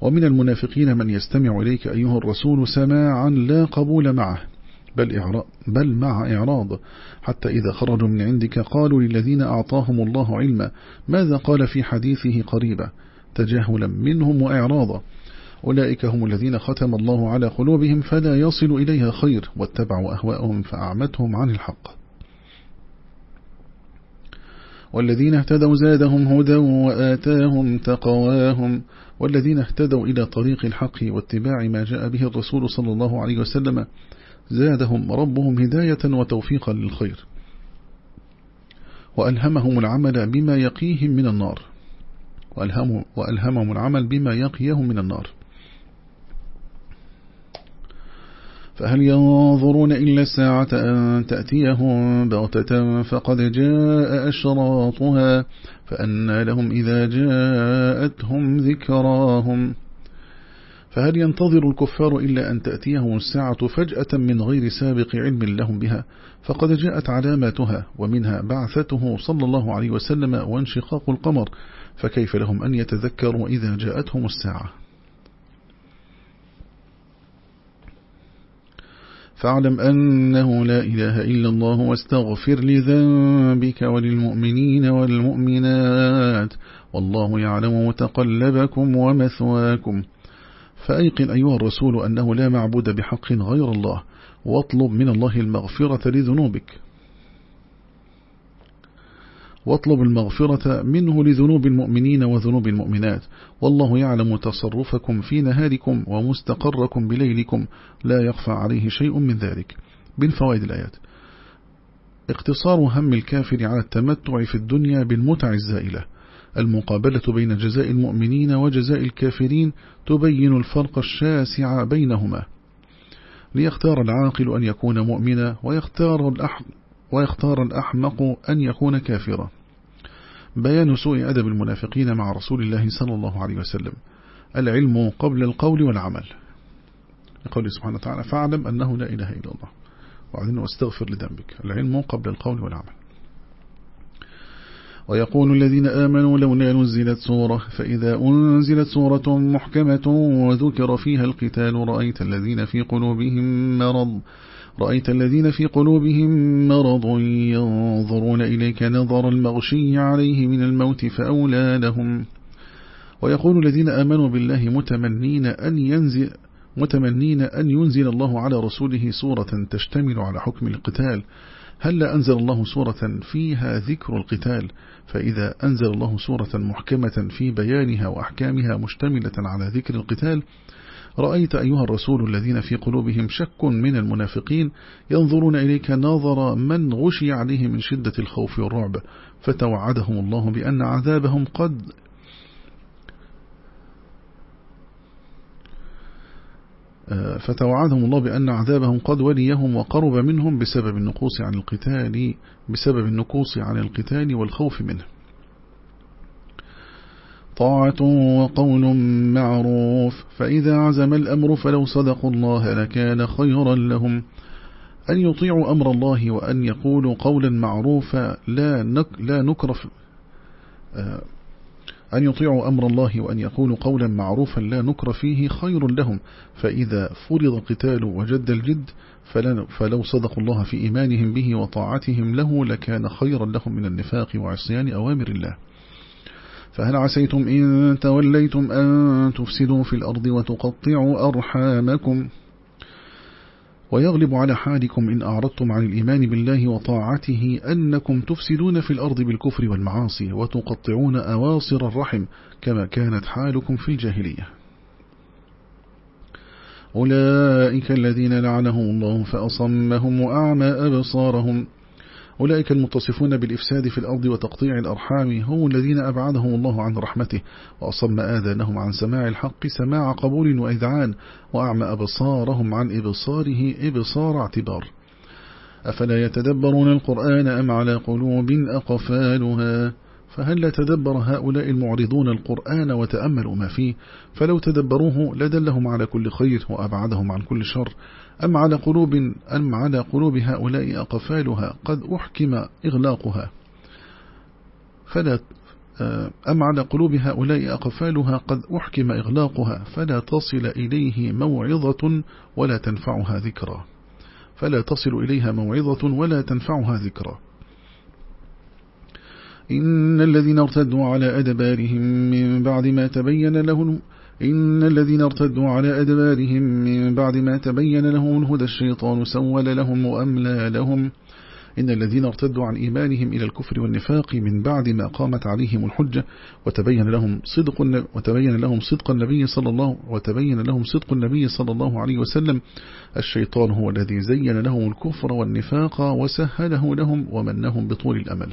Speaker 1: ومن المنافقين من يستمع إليك أيها الرسول سماعا لا قبول معه بل, بل مع إعراض حتى إذا خرجوا من عندك قالوا للذين أعطاهم الله علما ماذا قال في حديثه قريبا تجاهلا منهم وإعراضا أولئك هم الذين ختم الله على قلوبهم فلا يصل إليها خير واتبعوا أهواءهم فأعمتهم عن الحق والذين اهتدوا زادهم هدى وآتاهم تقواهم والذين اهتدوا إلى طريق الحق واتباع ما جاء به الرسول صلى الله عليه وسلم زادهم ربهم هداية وتوفيقا للخير وألهمهم العمل بما يقيهم من النار وألهمهم العمل بما يقيهم من النار فهل ينظرون إلا الساعة أن تأتيهم بغتة فقد جاء أشراطها فأنا لهم إذا جاءتهم ذكراهم فهل ينتظر الكفار إلا أن تأتيهم الساعة فجأة من غير سابق علم لهم بها فقد جاءت علاماتها ومنها بعثته صلى الله عليه وسلم وانشقاق القمر فكيف لهم أن يتذكروا إذا جاءتهم الساعة فاعلم أنه لا إله إلا الله واستغفر لذنبك وللمؤمنين والمؤمنات والله يعلم متقلبكم ومثواكم فأيقن أيها الرسول أنه لا معبود بحق غير الله واطلب من الله المغفرة لذنوبك واطلب المغفرة منه لذنوب المؤمنين وذنوب المؤمنات والله يعلم تصرفكم في نهاركم ومستقركم بليلكم لا يخفى عليه شيء من ذلك من فوائد الآيات اقتصار هم الكافر على التمتع في الدنيا بالمتع الزائلة المقابلة بين جزاء المؤمنين وجزاء الكافرين تبين الفرق الشاسع بينهما ليختار العاقل أن يكون مؤمنا ويختار الأحق ويختار الأحمق أن يكون كافرا بيان سوء أدب المنافقين مع رسول الله صلى الله عليه وسلم العلم قبل القول والعمل لقول سبحانه وتعالى فاعلم أنه لا إله إلا الله وعدنا واستغفر لذنبك العلم قبل القول والعمل ويقول الذين آمنوا لولا نزلت سورة فإذا أنزلت سورة محكمة وذكر فيها القتال رأيت الذين في قلوبهم مرض رأيت الذين في قلوبهم مرض ينظرون إليك نظر المغشي عليه من الموت فأولى لهم ويقول الذين آمنوا بالله متمنين أن ينزل متمنين أن ينزل الله على رسوله سورة تشتمل على حكم القتال هل أنزل الله سورة فيها ذكر القتال فإذا أنزل الله سورة محكمة في بيانها وأحكامها مشتملة على ذكر القتال رأيت أيها الرسول الذين في قلوبهم شك من المنافقين ينظرون إليك نظر من غشي عليه من شدة الخوف والرعب فتوعدهم الله بأن عذابهم قد آه، فتوعدهم الله بأن عذابهم قد وليهم وقرب منهم بسبب النقوص عن القتال بسبب النقوص عن القتال والخوف منه طاعة وقول معروف فإذا عزم الأمر فلو صدقوا الله لكان خيرا لهم أن يطيعوا أمر الله وأن يقولوا قولا معروفا لا, نك لا نكرف آه، أن يطيعوا أمر الله وأن يقولوا قولا معروفا لا نكر فيه خير لهم فإذا فرض القتال وجد الجد فلو صدقوا الله في إيمانهم به وطاعتهم له لكان خيرا لهم من النفاق وعصيان أوامر الله فهل عسيتم إن توليتم أن تفسدوا في الأرض وتقطعوا أرحامكم ويغلب على حالكم إن أعرضتم عن الإيمان بالله وطاعته أنكم تفسدون في الأرض بالكفر والمعاصي وتقطعون أواصر الرحم كما كانت حالكم في الجاهلية أولئك الذين لعنهم الله فأصمهم وأعمى أبصارهم أولئك المتصفون بالإفساد في الأرض وتقطيع الأرحام هم الذين أبعدهم الله عن رحمته وأصم آذانهم عن سماع الحق سماع قبول وإذعان وأعمى أبصارهم عن إبصاره إبصار اعتبار أفلا يتدبرون القرآن أم على قلوب أقفالها فهل لا تدبر هؤلاء المعرضون القرآن وتأملوا ما فيه فلو تدبروه لدلهم على كل خير وأبعدهم عن كل شر أم على قلوب, أم على قلوب هؤلاء أقفالها قد أحكم إغلاقها فلا أم على قلوب هؤلاء أقفالها قد أحكم إغلاقها فلا تصل إليه موعظة ولا تنفعها ذكرى فلا تصل إليها موعظة ولا تنفعها ذكرى إن الذين ارتدوا على أدبارهم من بعد ما تبين لهم إن الذين ارتدوا على أدبارهم من بعد ما تبين لهم الهدى الشيطان سول لهم وأملى لهم إن الذين ارتدوا عن إيمانهم إلى الكفر والنفاق من بعد ما قامت عليهم الحجة وتبين لهم صدق وتبين لهم صدق النبي صلى الله وتبين لهم صدق النبي صلى الله عليه وسلم الشيطان هو الذي زين لهم الكفر والنفاق وسهله لهم ومنهم بطول الأمل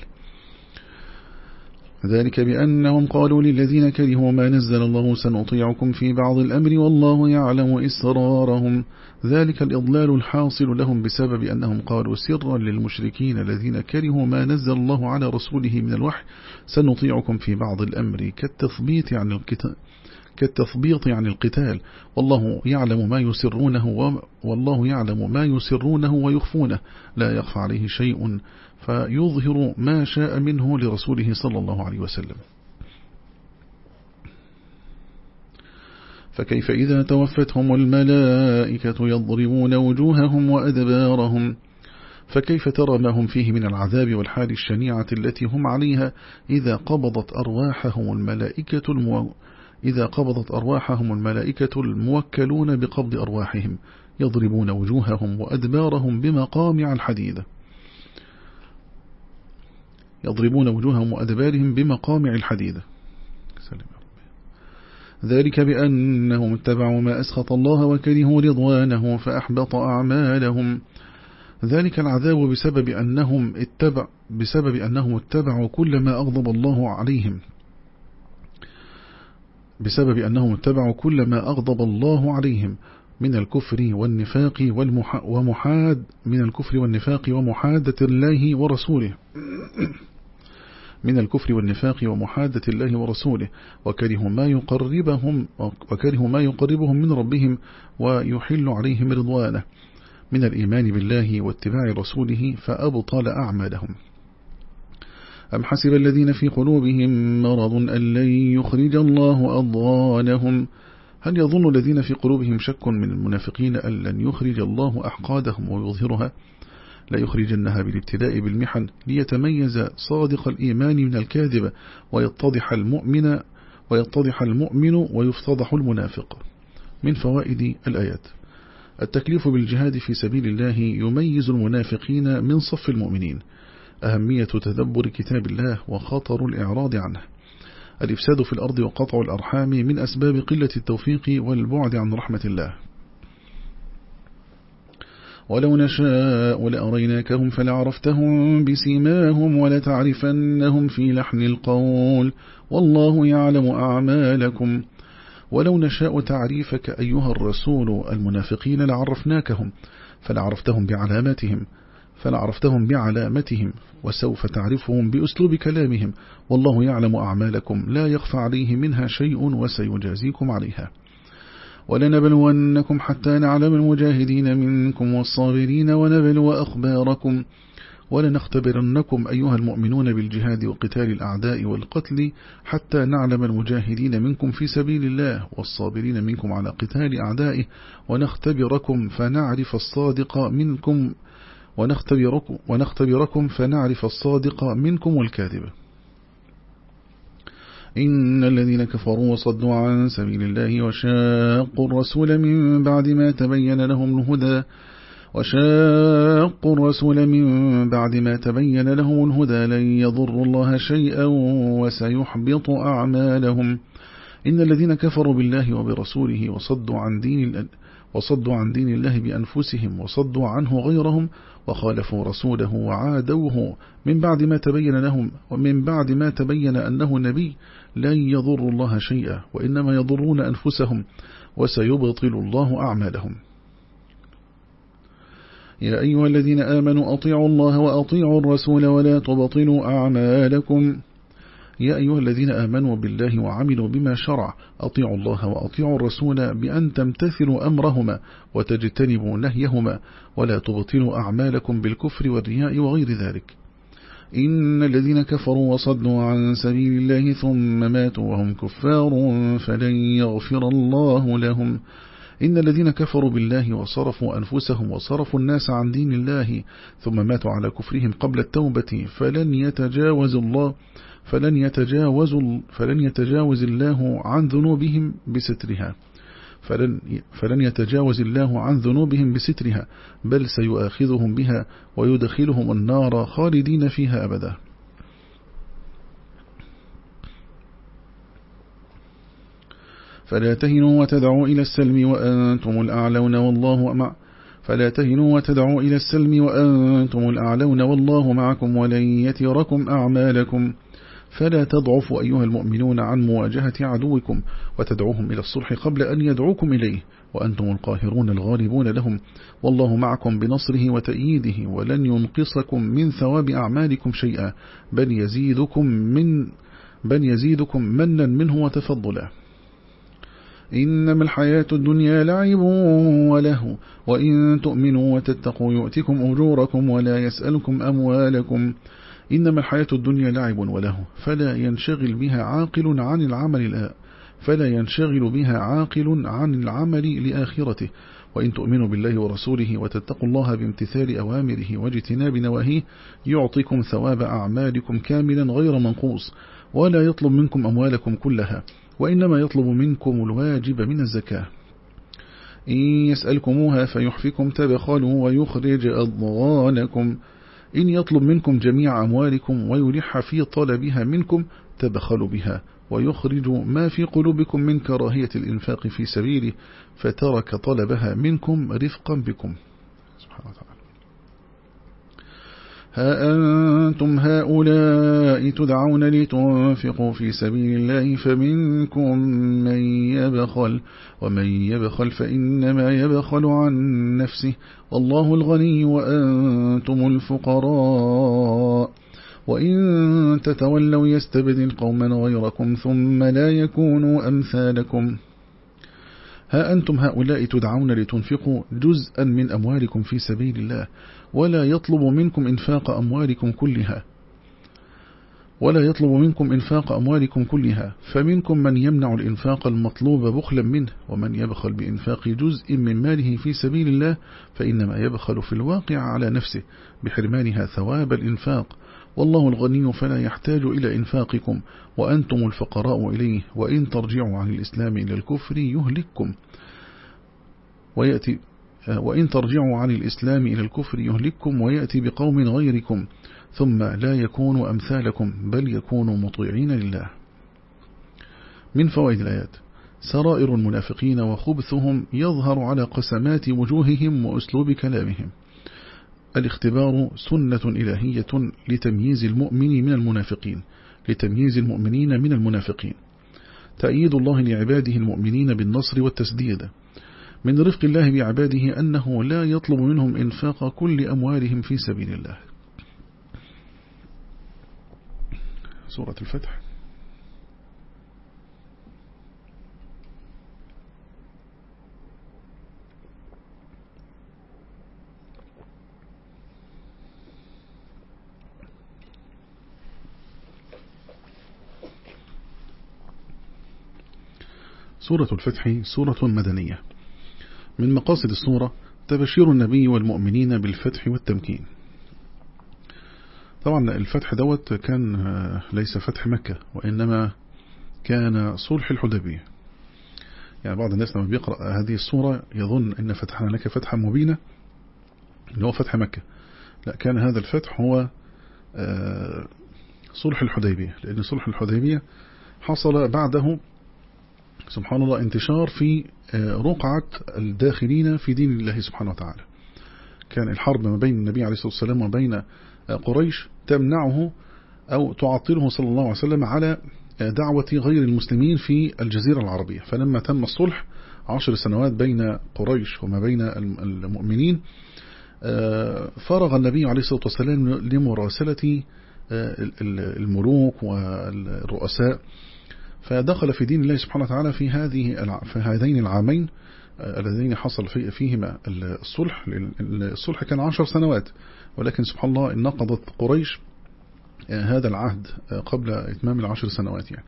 Speaker 1: ذلك بأنهم قالوا للذين كرهوا ما نزل الله سنطيعكم في بعض الأمر والله يعلم إسرارهم ذلك الإضلال الحاصل لهم بسبب أنهم قالوا سرا للمشركين الذين كرهوا ما نزل الله على رسوله من الوحي سنطيعكم في بعض الأمر كالتثبيت عن القتال كالتثبيط عن القتال والله يعلم ما يسرونه والله يعلم ما يسرونه ويخفونه لا يخفى عليه شيء فيظهر ما شاء منه لرسوله صلى الله عليه وسلم فكيف إذا توفتهم الملائكة يضربون وجوههم وأدبارهم فكيف ترى ما هم فيه من العذاب والحال الشنيعة التي هم عليها إذا قبضت أرواحهم الملائكة المو... إذا قبضت أرواحهم الملائكة الموكلون بقبض أرواحهم يضربون وجوههم وأدبارهم بمقامع الحديد يضربون وجوههم وأدبارهم بمقامع الحديدة ذلك بأنهم اتبعوا ما أسخط الله وكرهوا رضوانه فأحبط أعمالهم ذلك العذاب بسبب أنهم اتبع بسبب أنهم اتبعوا كل ما أغضب الله عليهم بسبب أنهم اتبعوا كل ما أغضب الله عليهم من الكفر والنفاق ومحاد من الكفر والنفاق ومحادة الله ورسوله من الكفر والنفاق ومحادة الله ورسوله وكره ما يقربهم وكره ما يقربهم من ربهم ويحل عليهم رضوانه من الإيمان بالله واتباع رسوله فأبطل أعمالهم أم حسب الذين في قلوبهم مرض أن لن يخرج الله أضغانهم هل يظن الذين في قلوبهم شك من المنافقين أن لن يخرج الله أحقادهم ويظهرها لا يخرجنها بالابتداء بالمحن ليتميز صادق الإيمان من الكاذب ويتضح المؤمن ويتضح المؤمن ويفتضح المنافق من فوائد الآيات التكليف بالجهاد في سبيل الله يميز المنافقين من صف المؤمنين أهمية تدبر كتاب الله وخطر الإعراض عنه الإفساد في الأرض وقطع الأرحام من أسباب قلة التوفيق والبعد عن رحمة الله ولو نشاء لأريناكهم فلعرفتهم بسماهم ولتعرفنهم في لحن القول والله يعلم أعمالكم ولو نشاء تعريفك أيها الرسول المنافقين لعرفناكهم فلعرفتهم بعلاماتهم فلعرفتهم بعلامتهم وسوف تعرفهم بأسلوب كلامهم والله يعلم أعمالكم لا يخفى عليه منها شيء وسيجازيكم عليها ولنبلونكم حتى نعلم المجاهدين منكم والصابرين ونبلو أخباركم ولنختبرنكم أيها المؤمنون بالجهاد وقتال الأعداء والقتل حتى نعلم المجاهدين منكم في سبيل الله والصابرين منكم على قتال أعدائه ونختبركم فنعرف الصادق منكم ونختبركم, ونختبركم فنعرف الصادق منكم والكاذب إن الذين كفروا وصدوا عن سبيل الله وشاقوا الرسول من بعد ما تبين لهم الهدى وشاقوا الرسول من بعد ما تبين لهم الهدى لن يضروا الله شيئا وسيحبط أعمالهم إن الذين كفروا بالله وبرسوله وصدوا عن دين وصدوا عن دين الله بأنفسهم وصدوا عنه غيرهم وخالفوا رسوله وعادوه من بعد ما تبين لهم ومن بعد ما تبين أنه نبي لن يضر الله شيئا وإنما يضرون أنفسهم وسيبطل الله أعمالهم يا أيها الذين آمنوا أطيعوا الله وأطيعوا الرسول ولا تبطلوا أعمالكم يا أيها الذين آمنوا بالله وعملوا بما شرع أطيعوا الله وأطيعوا الرسول بأن تمتثلوا أمرهما وتجتنبوا نهيهما ولا تبطلوا أعمالكم بالكفر والرياء وغير ذلك إن الذين كفروا وصدوا عن سبيل الله ثم ماتوا وهم كفار فلن يغفر الله لهم إن الذين كفروا بالله وصرفوا أنفسهم وصرفوا الناس عن دين الله ثم ماتوا على كفرهم قبل التوبة فلن يتجاوز الله فلن يتجاوز, فلن يتجاوز الله عن ذنوبهم بسترها فلن, فلن يتجاوز الله عن ذنوبهم بسترها بل سيؤاخذهم بها ويدخلهم النار خالدين فيها أبدا فلا تهنوا وتدعوا إلى السلم وأنتم الأعلون والله مع فلا تهنوا وتدعوا إلى السلم وأنتم الأعلون والله معكم ولن يتركم أعمالكم فلا تضعفوا أيها المؤمنون عن مواجهة عدوكم وتدعوهم إلى الصلح قبل أن يدعوكم إليه وأنتم القاهرون الغالبون لهم والله معكم بنصره وتأييده ولن ينقصكم من ثواب أعمالكم شيئا بل يزيدكم من بل يزيدكم منا منه وتفضلا إنما الحياة الدنيا لعب وله وإن تؤمنوا وتتقوا يؤتكم أجوركم ولا يسألكم أموالكم إنما الحياة الدنيا لعب وله فلا ينشغل بها عاقل عن العمل الآ فلا ينشغل بها عاقل عن العمل لآخرته وإن تؤمنوا بالله ورسوله وتتقوا الله بامتثال أوامره واجتناب نواهيه يعطيكم ثواب أعمالكم كاملا غير منقوص ولا يطلب منكم أموالكم كلها وإنما يطلب منكم الواجب من الزكاة إن يسألكموها فيحفكم تبخلوا ويخرج أضغانكم إن يطلب منكم جميع أموالكم ويلح في طلبها منكم تبخلوا بها ويخرج ما في قلوبكم من كراهية الإنفاق في سبيله فترك طلبها منكم رفقا بكم سبحانه وتعالى ها أنتم هؤلاء تدعون لتنفقوا في سبيل الله فمنكم من يبخل ومن يبخل فإنما يبخل عن نفسه والله الغني وأنتم الفقراء وإن تتولوا يستبدل قوما غيركم ثم لا يكونوا أمثالكم ها أنتم هؤلاء تدعون لتنفقوا جزءا من أموالكم في سبيل الله ولا يطلب منكم إنفاق أموالكم كلها ولا يطلب منكم إنفاق أموالكم كلها فمنكم من يمنع الإنفاق المطلوب بخلا منه ومن يبخل بإنفاق جزء من ماله في سبيل الله فإنما يبخل في الواقع على نفسه بحرمانها ثواب الإنفاق والله الغني فلا يحتاج إلى إنفاقكم وأنتم الفقراء إليه وإن ترجعوا عن الإسلام إلى الكفر يهلككم ويأتي وإن ترجعوا عن الإسلام إلى الكفر يهلككم ويأتي بقوم غيركم ثم لا يكونوا أمثالكم بل يكونوا مطيعين لله من فوائد الآيات سرائر المنافقين وخبثهم يظهر على قسمات وجوههم وأسلوب كلامهم الاختبار سنة إلهية لتمييز المؤمن من المنافقين لتمييز المؤمنين من المنافقين تأييد الله لعباده المؤمنين بالنصر والتسديد من رفق الله بعباده أنه لا يطلب منهم إنفاق كل أموالهم في سبيل الله سورة الفتح سورة الفتح سورة مدنية من مقاصد الصورة تبشير النبي والمؤمنين بالفتح والتمكين طبعا الفتح دوت كان آه، ليس فتح مكة وإنما كان صلح الحديبية يعني بعض الناس لما بيقرأ هذه الصورة يظن أن فتحنا لك فتحا مبينا اللي هو فتح مكة لا كان هذا الفتح هو آه، صلح الحديبية لأن صلح الحديبية حصل بعده سبحان الله انتشار في رقعة الداخلين في دين الله سبحانه وتعالى كان الحرب ما بين النبي عليه الصلاة والسلام وبين قريش تمنعه أو تعطله صلى الله عليه وسلم على دعوة غير المسلمين في الجزيرة العربية فلما تم الصلح عشر سنوات بين قريش وما بين المؤمنين آه، فرغ النبي عليه الصلاة والسلام لمراسلة آه، الملوك والرؤساء فدخل في دين الله سبحانه وتعالى في هذه في هذين العامين اللذين آه، حصل في فيهما الصلح الصلح كان عشر سنوات ولكن سبحان الله نقضت قريش آه، هذا العهد آه، قبل إتمام العشر سنوات يعني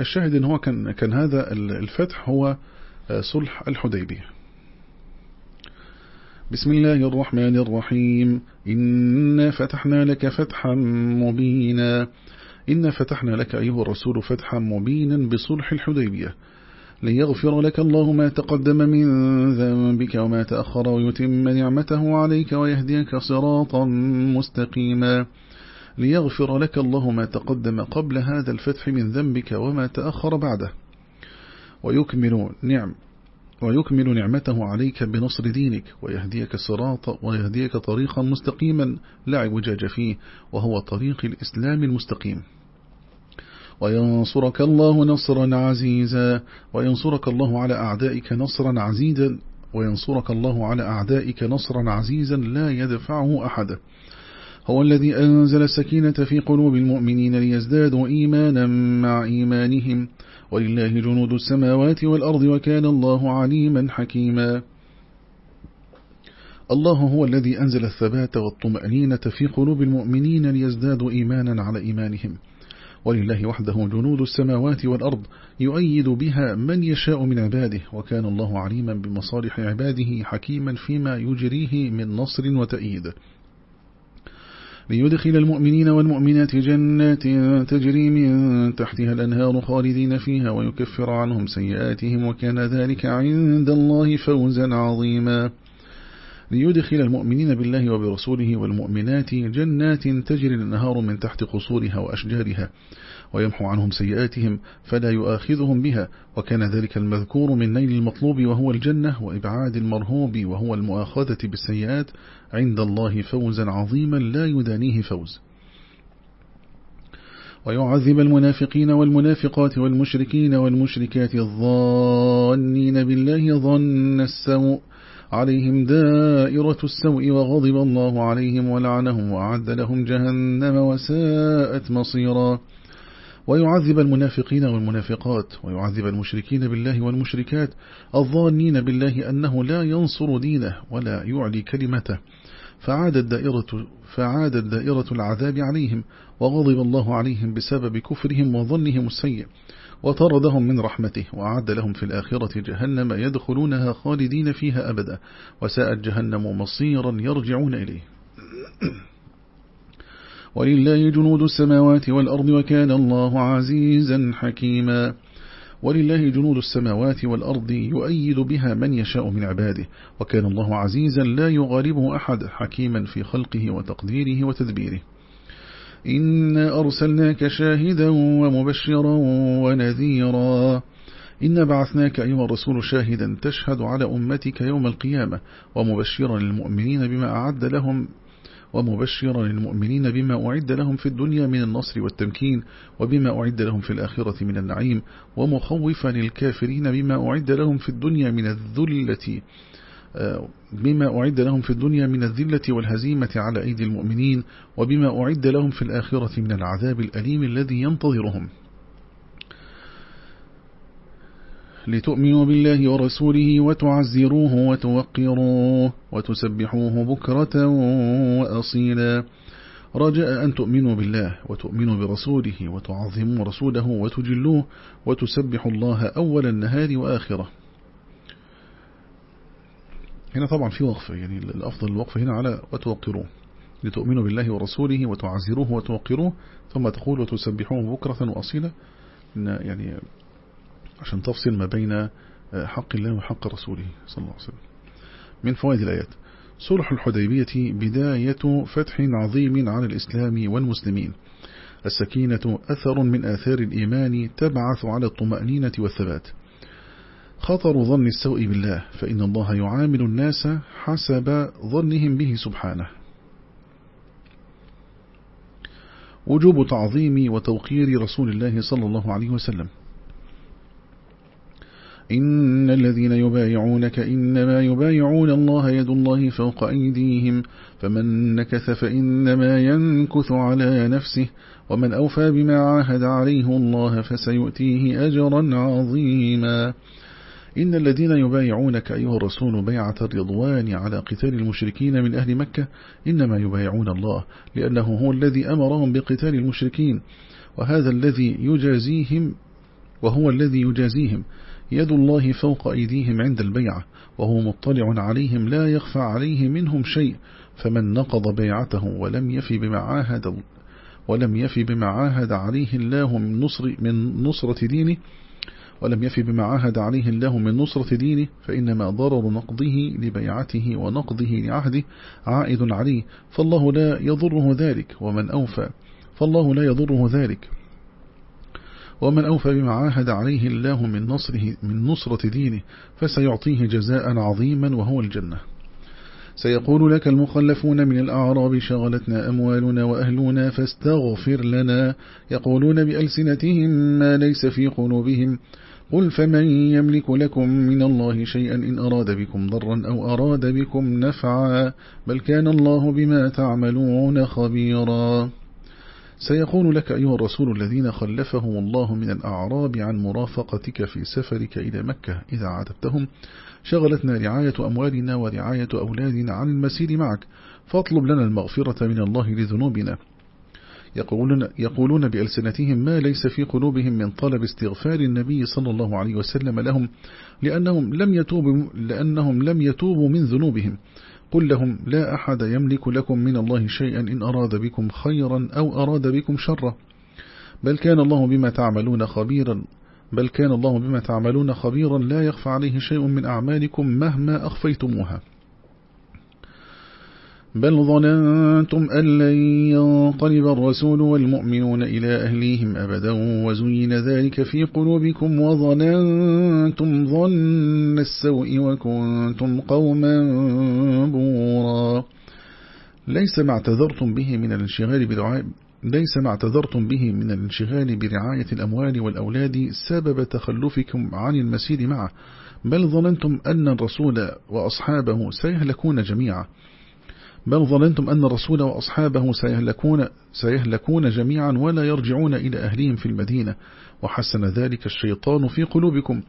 Speaker 1: الشاهد ان هو كان كان هذا الفتح هو صلح الحديبية بسم الله الرحمن الرحيم إنا فتحنا لك فتحا مبينا إنا فتحنا لك أيها الرسول فتحا مبينا بصلح الحديبية ليغفر لك الله ما تقدم من ذنبك وما تأخر ويتم نعمته عليك ويهديك صراطا مستقيما ليغفر لك الله ما تقدم قبل هذا الفتح من ذنبك وما تأخر بعده ويكمل نعم ويكمل نعمته عليك بنصر دينك ويهديك الصراط ويهديك طريقا مستقيما لا عوجاج فيه وهو طريق الإسلام المستقيم وينصرك الله نصرا عزيزا وينصرك الله على أعدائك نصرا عزيزا وينصرك الله على أعدائك نصرا عزيزا لا يدفعه أحد هو الذي أنزل السكينة في قلوب المؤمنين ليزدادوا إيمانا مع إيمانهم ولله جنود السماوات والأرض وكان الله عليما حكيما الله هو الذي أنزل الثبات والطمأنينة في قلوب المؤمنين ليزدادوا إيمانا على إيمانهم ولله وحده جنود السماوات والأرض يؤيد بها من يشاء من عباده وكان الله عليما بمصالح عباده حكيما فيما يجريه من نصر وتأييد ليدخل المؤمنين والمؤمنات جنات تجري من تحتها الأنهار خالدين فيها ويكفر عنهم سيئاتهم وكان ذلك عند الله فوزا عظيما ليدخل المؤمنين بالله وبرسوله والمؤمنات جنات تجري الأنهار من تحت قصورها وأشجارها ويمحو عنهم سيئاتهم فلا يؤاخذهم بها وكان ذلك المذكور من نيل المطلوب وهو الجنة وإبعاد المرهوب وهو المؤاخذة بالسيئات عند الله فوزا عظيما لا يدانيه فوز ويعذب المنافقين والمنافقات والمشركين والمشركات الظانين بالله ظن السوء عليهم دائرة السوء وغضب الله عليهم ولعنهم وأعد لهم جهنم وساءت مصيرا ويعذب المنافقين والمنافقات ويعذب المشركين بالله والمشركات الظانين بالله أنه لا ينصر دينه ولا يعلي كلمته فعادت دائرة, فعادت دائرة العذاب عليهم وغضب الله عليهم بسبب كفرهم وظنهم السيء وطردهم من رحمته وأعد لهم في الآخرة جهنم يدخلونها خالدين فيها أبدا وساءت جهنم مصيرا يرجعون إليه ولله جنود السماوات والأرض وكان الله عزيزا حكيما ولله جنود السماوات والأرض يؤيد بها من يشاء من عباده وكان الله عزيزا لا يغالبه أحد حكيما في خلقه وتقديره وتدبيره إنا أرسلناك شاهدا ومبشرا ونذيرا إن بعثناك أيها الرسول شاهدا تشهد على أمتك يوم القيامة ومبشرا للمؤمنين بما أعد لهم ومبشرا للمؤمنين بما أعد لهم في الدنيا من النصر والتمكين وبما أعد لهم في الآخرة من النعيم ومخوفا الكافرين بما أعد لهم في الدنيا من الذلة آه، بما أعد لهم في الدنيا من الذلة والهزيمة على أيدي المؤمنين وبما أعد لهم في الآخرة من العذاب الأليم الذي ينتظرهم لتؤمنوا بالله ورسوله وتعزروه وتوقروه وتسبحوه بكرة وأصيلا رجاء أن تؤمنوا بالله وتؤمنوا برسوله وتعظموا رسوله وتجلوه وتسبحوا الله أول النهار وآخره هنا طبعا في وقفة يعني الأفضل الوقف هنا على وتوقروه لتؤمنوا بالله ورسوله وتعزروه وتوقروه ثم تقول وتسبحوه بكرة وأصيلا يعني عشان تفصل ما بين آه، حق الله وحق رسوله صلى الله عليه وسلم من فوائد الآيات صلح الحديبية بداية فتح عظيم على الإسلام والمسلمين السكينة أثر من آثار الإيمان تبعث على الطمأنينة والثبات خطر ظن السوء بالله فإن الله يعامل الناس حسب ظنهم به سبحانه وجوب تعظيم وتوقير رسول الله صلى الله عليه وسلم إن الذين يبايعونك إنما يبايعون الله يد الله فوق أيديهم فمن نكث فإنما ينكث على نفسه ومن أوفى بما عاهد عليه الله فسيؤتيه أجرا عظيما إن الذين يبايعونك أيها الرسول بيعة الرضوان على قتال المشركين من أهل مكة إنما يبايعون الله لأنه هو الذي أمرهم بقتال المشركين وهذا الذي يجازيهم وهو الذي يجازيهم يد الله فوق أيديهم عند البيعة وهو مطلع عليهم لا يخفى عليه منهم شيء فمن نقض بيعته ولم يفي بما عاهد ولم يفي بما عاهد عليه الله من نصر من نصرة دينه ولم يفي بما عاهد عليه الله من نصرة دينه فإنما ضرر نقضه لبيعته ونقضه لعهده عائد عليه فالله لا يضره ذلك ومن أوفى فالله لا يضره ذلك ومن أوفى بما عاهد عليه الله من نصره من نصرة دينه فسيعطيه جزاء عظيما وهو الجنة سيقول لك المخلفون من الأعراب شغلتنا أموالنا وأهلنا فاستغفر لنا يقولون بألسنتهم ما ليس في قلوبهم قل فمن يملك لكم من الله شيئا إن أراد بكم ضرا أو أراد بكم نفعا بل كان الله بما تعملون خبيرا سيقول لك أيها الرسول الذين خلفهم الله من الأعراب عن مرافقتك في سفرك إلى مكة إذا عاتبتهم شغلتنا رعاية أموالنا ورعاية أولادنا عن المسير معك فاطلب لنا المغفرة من الله لذنوبنا يقولون, يقولون بألسنتهم ما ليس في قلوبهم من طلب استغفار النبي صلى الله عليه وسلم لهم لأنهم لم يتوبوا, لأنهم لم يتوبوا من ذنوبهم قل لهم لا أحد يملك لكم من الله شيئا إن أراد بكم خيرا أو أراد بكم شرا بل كان الله بما تعملون خبيرا بل كان الله بما تعملون خبيرا لا يخفى عليه شيء من أعمالكم مهما أخفيتموها بل ظننتم أن لن ينقلب الرسول والمؤمنون إلى أهليهم أبدا وزين ذلك في قلوبكم وظننتم ظن السوء وكنتم قوما بورا ليس ما اعتذرتم به من الانشغال بدعاء ليس ما اعتذرتم به من الانشغال برعاية الأموال والأولاد سبب تخلفكم عن المسير معه بل ظننتم أن الرسول وأصحابه سيهلكون جميعا بل ظننتم أن الرسول وأصحابه سيهلكون, سيهلكون جميعا ولا يرجعون إلى أهلهم في المدينة وحسن ذلك الشيطان في قلوبكم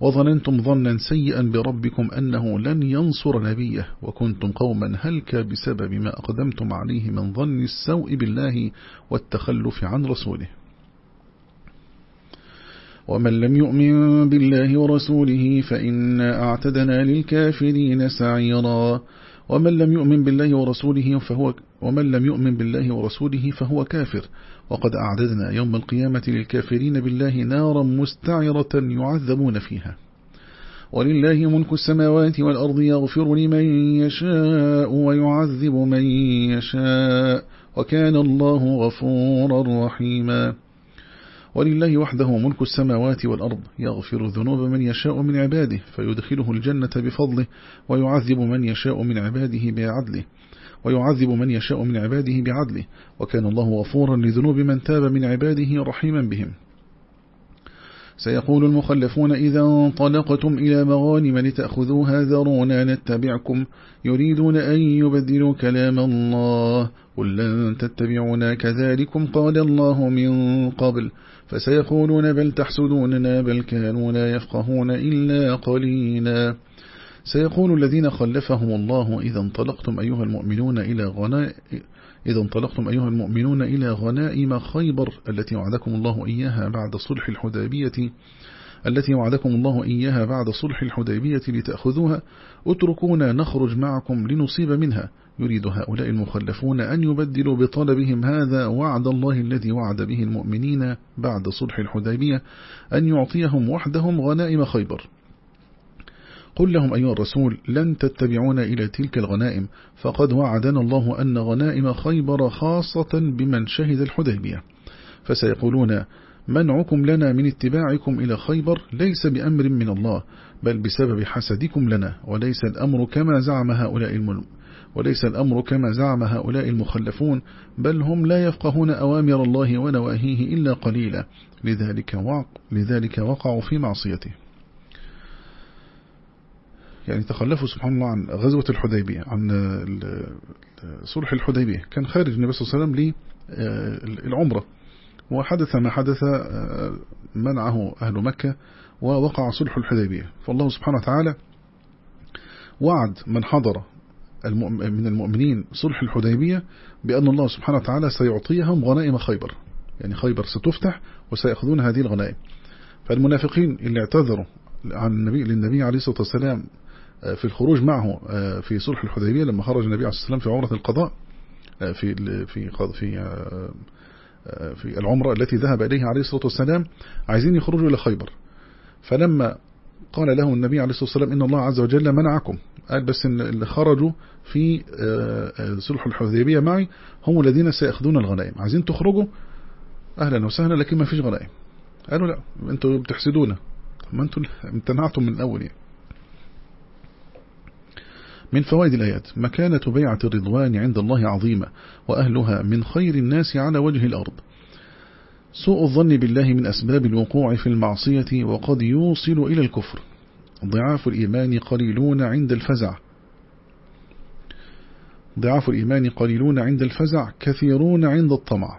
Speaker 1: وظننتم ظنا سيئا بربكم أنه لن ينصر نبيه وكنتم قوما هلك بسبب ما أقدمتم عليه من ظن السوء بالله والتخلف عن رسوله ومن لم يؤمن بالله ورسوله فإنا أعتدنا للكافرين سعيرا ومن لم يؤمن بالله ورسوله فهو ومن لم يؤمن بالله ورسوله فهو كافر وقد أعددنا يوم القيامة للكافرين بالله نارا مستعرة يعذبون فيها ولله ملك السماوات والأرض يغفر لمن يشاء ويعذب من يشاء وكان الله غفورا رحيما ولله وحده ملك السماوات والأرض يغفر ذنوب من يشاء من عباده فيدخله الجنة بفضله ويعذب من يشاء من عباده بعدله ويعذب من يشاء من عباده بعدله وكان الله غفورا لذنوب من تاب من عباده رحيما بهم سيقول المخلفون إذا انطلقتم إلى مغانم لتأخذوها ذرونا نتبعكم يريدون أن يبدلوا كلام الله قل لن تتبعنا كذلكم قال الله من قبل فسيقولون بل تحسدوننا بل كانوا لا يفقهون إلا قليلا سيقول الذين خلفهم الله إذا انطلقتم أيها المؤمنون إلى غناء إذا انطلقتم أيها المؤمنون إلى غنائم خيبر التي وعدكم الله إياها بعد صلح الحديبية التي وعدكم الله إياها بعد صلح الحديبية لتأخذوها اتركونا نخرج معكم لنصيب منها يريد هؤلاء المخلفون أن يبدلوا بطلبهم هذا وعد الله الذي وعد به المؤمنين بعد صلح الحديبية أن يعطيهم وحدهم غنائم خيبر قل لهم أيها الرسول لن تتبعون إلى تلك الغنائم فقد وعدنا الله أن غنائم خيبر خاصة بمن شهد الحديبية فسيقولون منعكم لنا من اتباعكم إلى خيبر ليس بأمر من الله بل بسبب حسدكم لنا وليس الأمر كما زعم هؤلاء وليس الأمر كما زعم هؤلاء المخلفون بل هم لا يفقهون أوامر الله ونواهيه إلا قليلا لذلك, وق لذلك وقعوا في معصيته يعني تخلفوا سبحان الله عن غزوة الحديبية عن صلح الحديبية كان خارج النبي صلى الله عليه وسلم للعمرة آه، وحدث ما حدث آه، منعه أهل مكة ووقع صلح الحديبية فالله سبحانه وتعالى وعد من حضر من المؤمنين صلح الحديبية بأن الله سبحانه وتعالى سيعطيهم غنائم خيبر يعني خيبر ستفتح وسيأخذون هذه الغنائم فالمنافقين اللي اعتذروا عن النبي للنبي عليه الصلاة والسلام آه، في الخروج معه آه، في صلح الحديبية لما خرج النبي عليه الصلاة والسلام في عمرة القضاء آه، في في في في العمرة التي ذهب إليها عليه الصلاة والسلام عايزين يخرجوا إلى خيبر فلما قال له النبي عليه الصلاة والسلام إن الله عز وجل منعكم قال بس إن اللي خرجوا في آه، آه، صلح الحديبية معي هم الذين سيأخذون الغنائم عايزين تخرجوا أهلا وسهلا لكن ما فيش غنائم قالوا لا أنتوا بتحسدونا ما أنتوا امتنعتم من الأول يعني من فوائد الآيات مكانة بيعة الرضوان عند الله عظيمة وأهلها من خير الناس على وجه الأرض سوء الظن بالله من أسباب الوقوع في المعصية وقد يوصل إلى الكفر ضعاف الإيمان قليلون عند الفزع ضعاف الإيمان قليلون عند الفزع كثيرون عند الطمع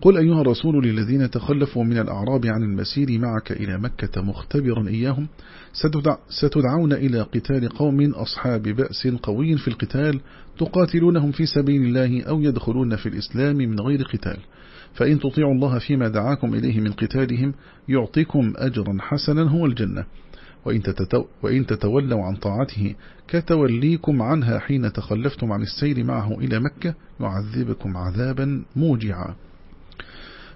Speaker 1: قل أيها الرسول للذين تخلفوا من الأعراب عن المسير معك إلى مكة مختبرا إياهم ستدع ستدعون إلى قتال قوم أصحاب بأس قوي في القتال تقاتلونهم في سبيل الله أو يدخلون في الإسلام من غير قتال فإن تطيعوا الله فيما دعاكم إليه من قتالهم يعطيكم أجرا حسنا هو الجنة وإن تتولوا عن طاعته كتوليكم عنها حين تخلفتم عن السير معه إلى مكة يعذبكم عذابا موجعا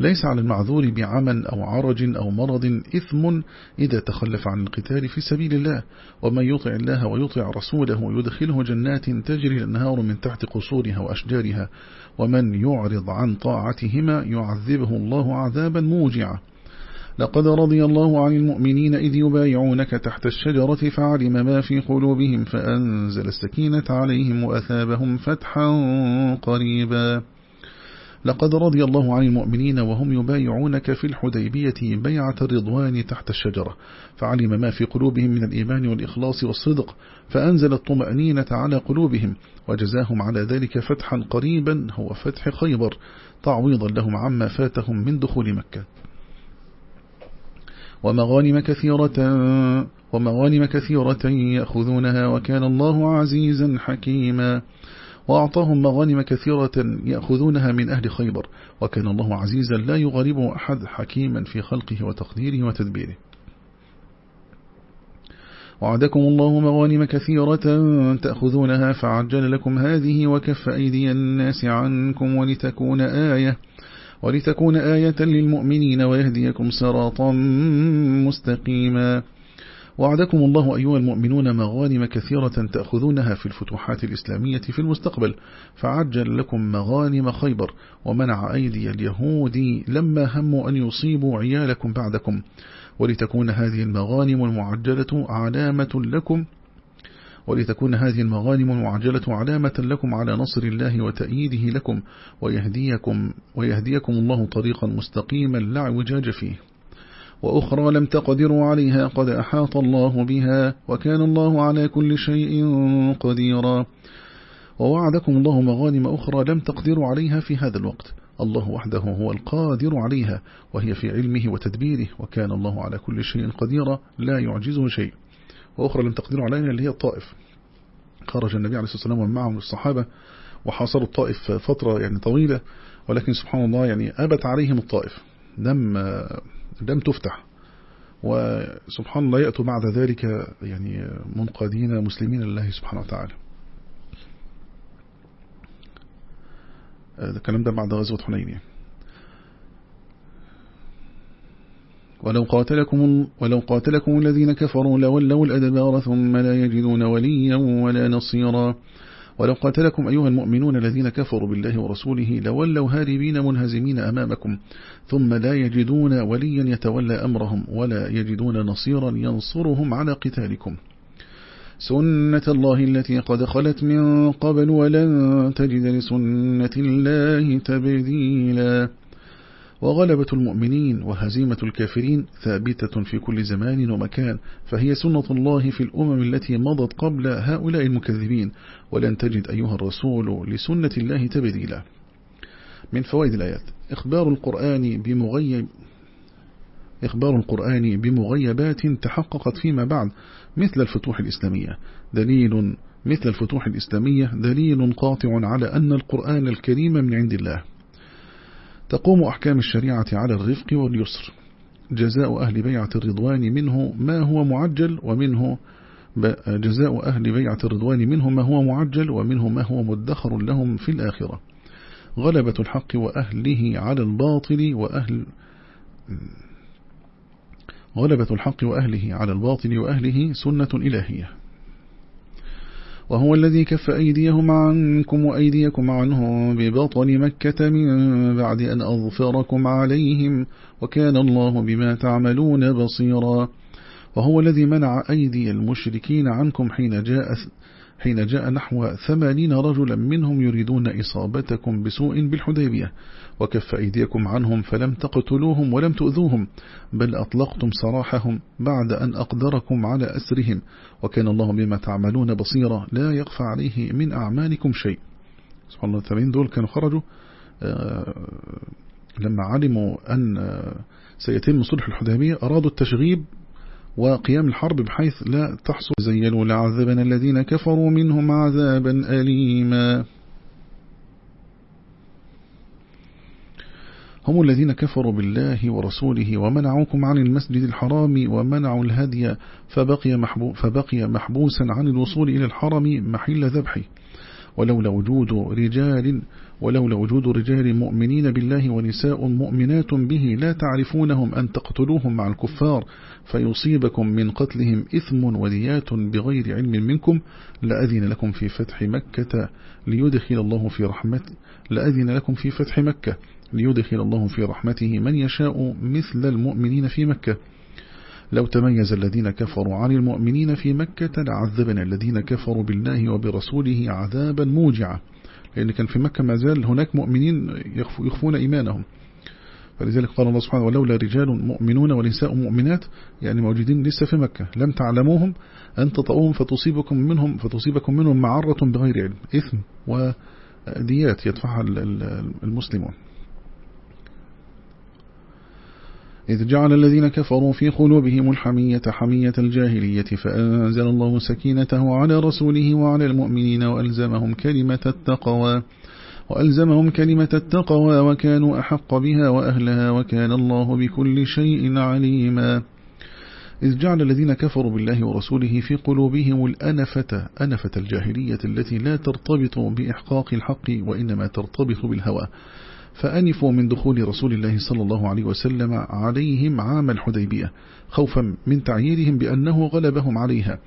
Speaker 1: ليس على المعذور بعمى أو عرج أو مرض إثم إذا تخلف عن القتال في سبيل الله ومن يطع الله ويطع رسوله يدخله جنات تجري النهار من تحت قصورها وأشجارها ومن يعرض عن طاعتهما يعذبه الله عذابا موجعا لقد رضي الله عن المؤمنين إذ يبايعونك تحت الشجرة فعلم ما في قلوبهم فأنزل السكينة عليهم وأثابهم فتحا قريبا لقد رضي الله عن المؤمنين وهم يبايعونك في الحديبية بيعة الرضوان تحت الشجرة فعلم ما في قلوبهم من الإيمان والإخلاص والصدق فأنزل الطمأنينة على قلوبهم وجزاهم على ذلك فتحا قريبا هو فتح خيبر تعويضا لهم عما فاتهم من دخول مكة ومغانم كثيرة ومغانم كثيرة يأخذونها وكان الله عزيزا حكيما وأعطاهم مغانم كثيرة يأخذونها من أهل خيبر وكان الله عزيزا لا يغالبه أحد حكيما في خلقه وتقديره وتدبيره وعدكم الله مغانم كثيرة تأخذونها فعجل لكم هذه وكف أيدي الناس عنكم ولتكون آية ولتكون آية للمؤمنين ويهديكم صراطا مستقيما وعدكم الله أيها المؤمنون مغانم كثيرة تأخذونها في الفتوحات الإسلامية في المستقبل فعجل لكم مغانم خيبر ومنع أيدي اليهود لما هموا أن يصيبوا عيالكم بعدكم ولتكون هذه المغانم المعجلة علامة لكم ولتكون هذه المغانم المعجلة علامة لكم على نصر الله وتأييده لكم ويهديكم, ويهديكم الله طريقا مستقيما لا عوجاج فيه وأخرى لم تقدروا عليها قد أحاط الله بها وكان الله على كل شيء قديرا ووعدكم الله مغانم أخرى لم تقدروا عليها في هذا الوقت الله وحده هو القادر عليها وهي في علمه وتدبيره وكان الله على كل شيء قديرا لا يعجزه شيء وأخرى لم تقدروا عليها اللي هي الطائف خرج النبي عليه الصلاة والسلام ومعهم الصحابة وحاصروا الطائف فترة يعني طويلة ولكن سبحان الله يعني أبت عليهم الطائف لما لم تفتح وسبحان الله يأتوا بعد ذلك يعني منقادين مسلمين لله سبحانه وتعالى الكلام ده بعد غزوة حنين يعني. ولو قاتلكم, ولو قاتلكم الذين كفروا لولوا الأدبار ثم لا يجدون وليا ولا نصيرا ولو قاتلكم أيها المؤمنون الذين كفروا بالله ورسوله لولوا هاربين منهزمين أمامكم ثم لا يجدون وليا يتولى أمرهم ولا يجدون نصيرا ينصرهم على قتالكم سنة الله التي قد خلت من قبل ولن تجد لسنة الله تبديلا وغلبة المؤمنين وهزيمة الكافرين ثابتة في كل زمان ومكان فهي سنة الله في الأمم التي مضت قبل هؤلاء المكذبين ولن تجد أيها الرسول لسنة الله تبديلا من فوائد الآيات إخبار القرآن بمغيب إخبار القرآن بمغيبات تحققت فيما بعد مثل الفتوح الإسلامية دليل مثل الفتوح الإسلامية دليل قاطع على أن القرآن الكريم من عند الله تقوم أحكام الشريعة على الرفق واليسر جزاء أهل بيعة الرضوان منه ما هو معجل ومنه جزاء أهل بيعة الرضوان منه ما هو معجل ومنه ما هو مدخر لهم في الآخرة غلبة الحق وأهله على الباطل وأهل غلبة الحق وأهله على الباطل وأهله سنة إلهية وهو الذي كف أيديهم عنكم وأيديكم عنهم ببطن مكة من بعد أن أظفركم عليهم وكان الله بما تعملون بصيرا وهو الذي منع أيدي المشركين عنكم حين جاء حين جاء نحو ثمانين رجلا منهم يريدون إصابتكم بسوء بالحديبية وكف أيديكم عنهم فلم تقتلوهم ولم تؤذوهم بل أطلقتم سراحهم بعد أن أقدركم على أسرهم وكان الله بما تعملون بصيرا لا يخفى عليه من أعمالكم شيء سبحان الله الثمانين دول كانوا خرجوا آه، لما علموا أن آه، سيتم صلح الحديبية أرادوا التشغيب وقيام الحرب بحيث لا تحصل زينوا لعذبنا الذين كفروا منهم عذابا أليما هم الذين كفروا بالله ورسوله ومنعوكم عن المسجد الحرام ومنعوا الهدي فبقي, محبو فبقي محبوسا عن الوصول إلى الحرم محل ذبحه ولولا وجود رجال ولولا وجود رجال مؤمنين بالله ونساء مؤمنات به لا تعرفونهم أن تقتلوهم مع الكفار فيصيبكم من قتلهم إثم وديات بغير علم منكم لأذن لكم في فتح مكة ليدخل الله في رحمته لأذن لكم في فتح مكة ليدخل الله في رحمته من يشاء مثل المؤمنين في مكة لو تميز الذين كفروا عن المؤمنين في مكة لعذبنا الذين كفروا بالله وبرسوله عذابا موجعا لأن كان في مكة ما زال هناك مؤمنين يخفون إيمانهم فلذلك قال الله سبحانه ولولا رجال مؤمنون ونساء مؤمنات يعني موجودين لسه في مكة لم تعلموهم أن تطؤوهم فتصيبكم منهم فتصيبكم منهم معرة بغير علم إثم وديات يدفعها المسلمون إذ جعل الذين كفروا في قلوبهم الحمية حمية الجاهلية فأنزل الله سكينته على رسوله وعلى المؤمنين وألزمهم كلمة التقوى وألزمهم كلمة التقوى وكانوا أحق بها وأهلها وكان الله بكل شيء عليما إذ جعل الذين كفروا بالله ورسوله في قلوبهم الأنفة أنفة الجاهلية التي لا ترتبط بإحقاق الحق وإنما ترتبط بالهوى فأنفوا من دخول رسول الله صلى الله عليه وسلم عليهم عام الحديبية خوفا من تعييرهم بأنه غلبهم عليها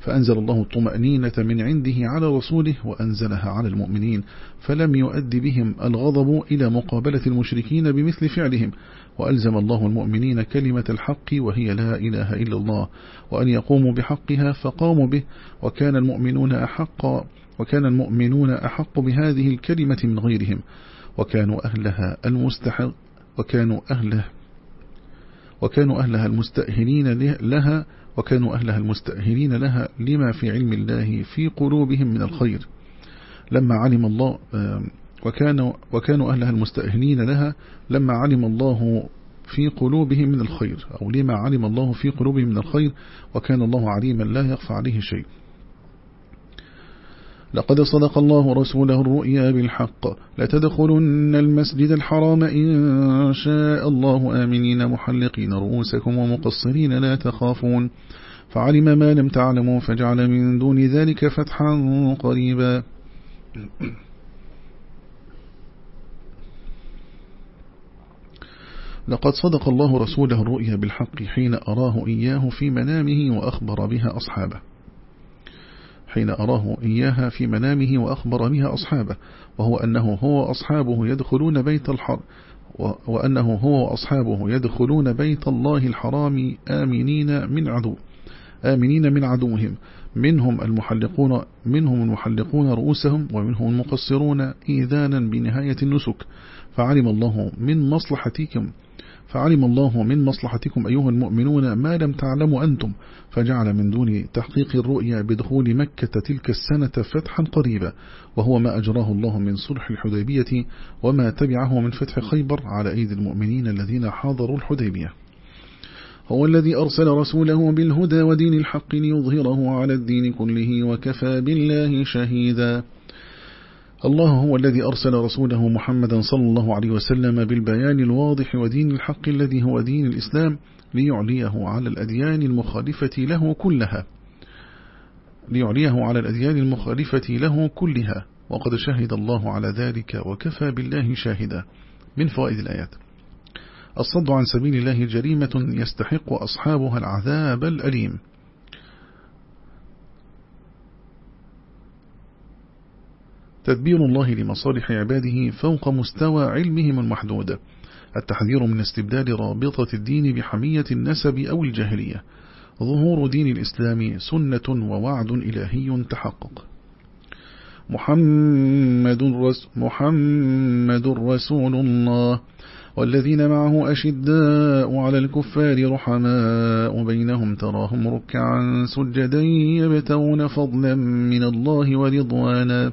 Speaker 1: فأنزل الله الطمأنينة من عنده على رسوله وأنزلها على المؤمنين فلم يؤدي بهم الغضب إلى مقابلة المشركين بمثل فعلهم وألزم الله المؤمنين كلمة الحق وهي لا إله إلا الله وأن يقوموا بحقها فقاموا به وكان المؤمنون أحق وكان المؤمنون أحق بهذه الكلمة من غيرهم وكانوا أهلها المستحق وكانوا أهله وكانوا أهلها المستأهلين لها وكانوا أهلها المستأهلين لها لما في علم الله في قلوبهم من الخير لما علم الله وكانوا, وكانوا أهلها المستأهلين لها لما علم الله في قلوبهم من الخير أو لما علم الله في قلوبهم من الخير وكان الله عليما لا يخفى عليه شيء لقد صدق الله رسوله الرؤيا بالحق لتدخلن المسجد الحرام إن شاء الله آمنين محلقين رؤوسكم ومقصرين لا تخافون فعلم ما لم تعلموا فجعل من دون ذلك فتحا قريبا لقد صدق الله رسوله الرؤيا بالحق حين أراه إياه في منامه وأخبر بها أصحابه حين أراه إياها في منامه وأخبر بها أصحابه وهو أنه هو أصحابه يدخلون بيت الحر وأنه هو أصحابه يدخلون بيت الله الحرام آمنين من عدو آمنين من عدوهم منهم المحلقون منهم المحلقون رؤوسهم ومنهم المقصرون إيذانا بنهاية النسك فعلم الله من مصلحتكم فعلم الله من مصلحتكم أيها المؤمنون ما لم تعلموا أنتم فجعل من دون تحقيق الرؤيا بدخول مكة تلك السنة فتحا قريبا وهو ما أجراه الله من صلح الحديبية وما تبعه من فتح خيبر على أيدي المؤمنين الذين حاضروا الحديبية هو الذي أرسل رسوله بالهدى ودين الحق ليظهره على الدين كله وكفى بالله شهيدا الله هو الذي أرسل رسوله محمدا صلى الله عليه وسلم بالبيان الواضح ودين الحق الذي هو دين الإسلام ليعليه على الأديان المخالفة له كلها ليعليه على الأديان المخالفة له كلها وقد شهد الله على ذلك وكفى بالله شاهدا من فوائد الآيات الصد عن سبيل الله جريمة يستحق أصحابها العذاب الأليم تدبير الله لمصالح عباده فوق مستوى علمهم المحدود التحذير من استبدال رابطة الدين بحمية النسب أو الجاهلية ظهور دين الإسلام سنة ووعد إلهي تحقق محمد, رس محمد رسول الله والذين معه أشداء على الكفار رحماء بينهم تراهم ركعا سجدا يبتون فضلا من الله ورضوانا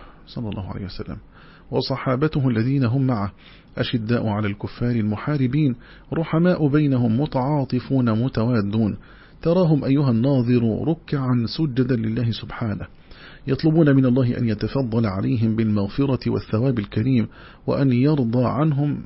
Speaker 1: صلى الله عليه وسلم وصحابته الذين هم معه أشداء على الكفار المحاربين رحماء بينهم متعاطفون متوادون تراهم أيها الناظر ركعا سجدا لله سبحانه يطلبون من الله أن يتفضل عليهم بالمغفرة والثواب الكريم وأن يرضى عنهم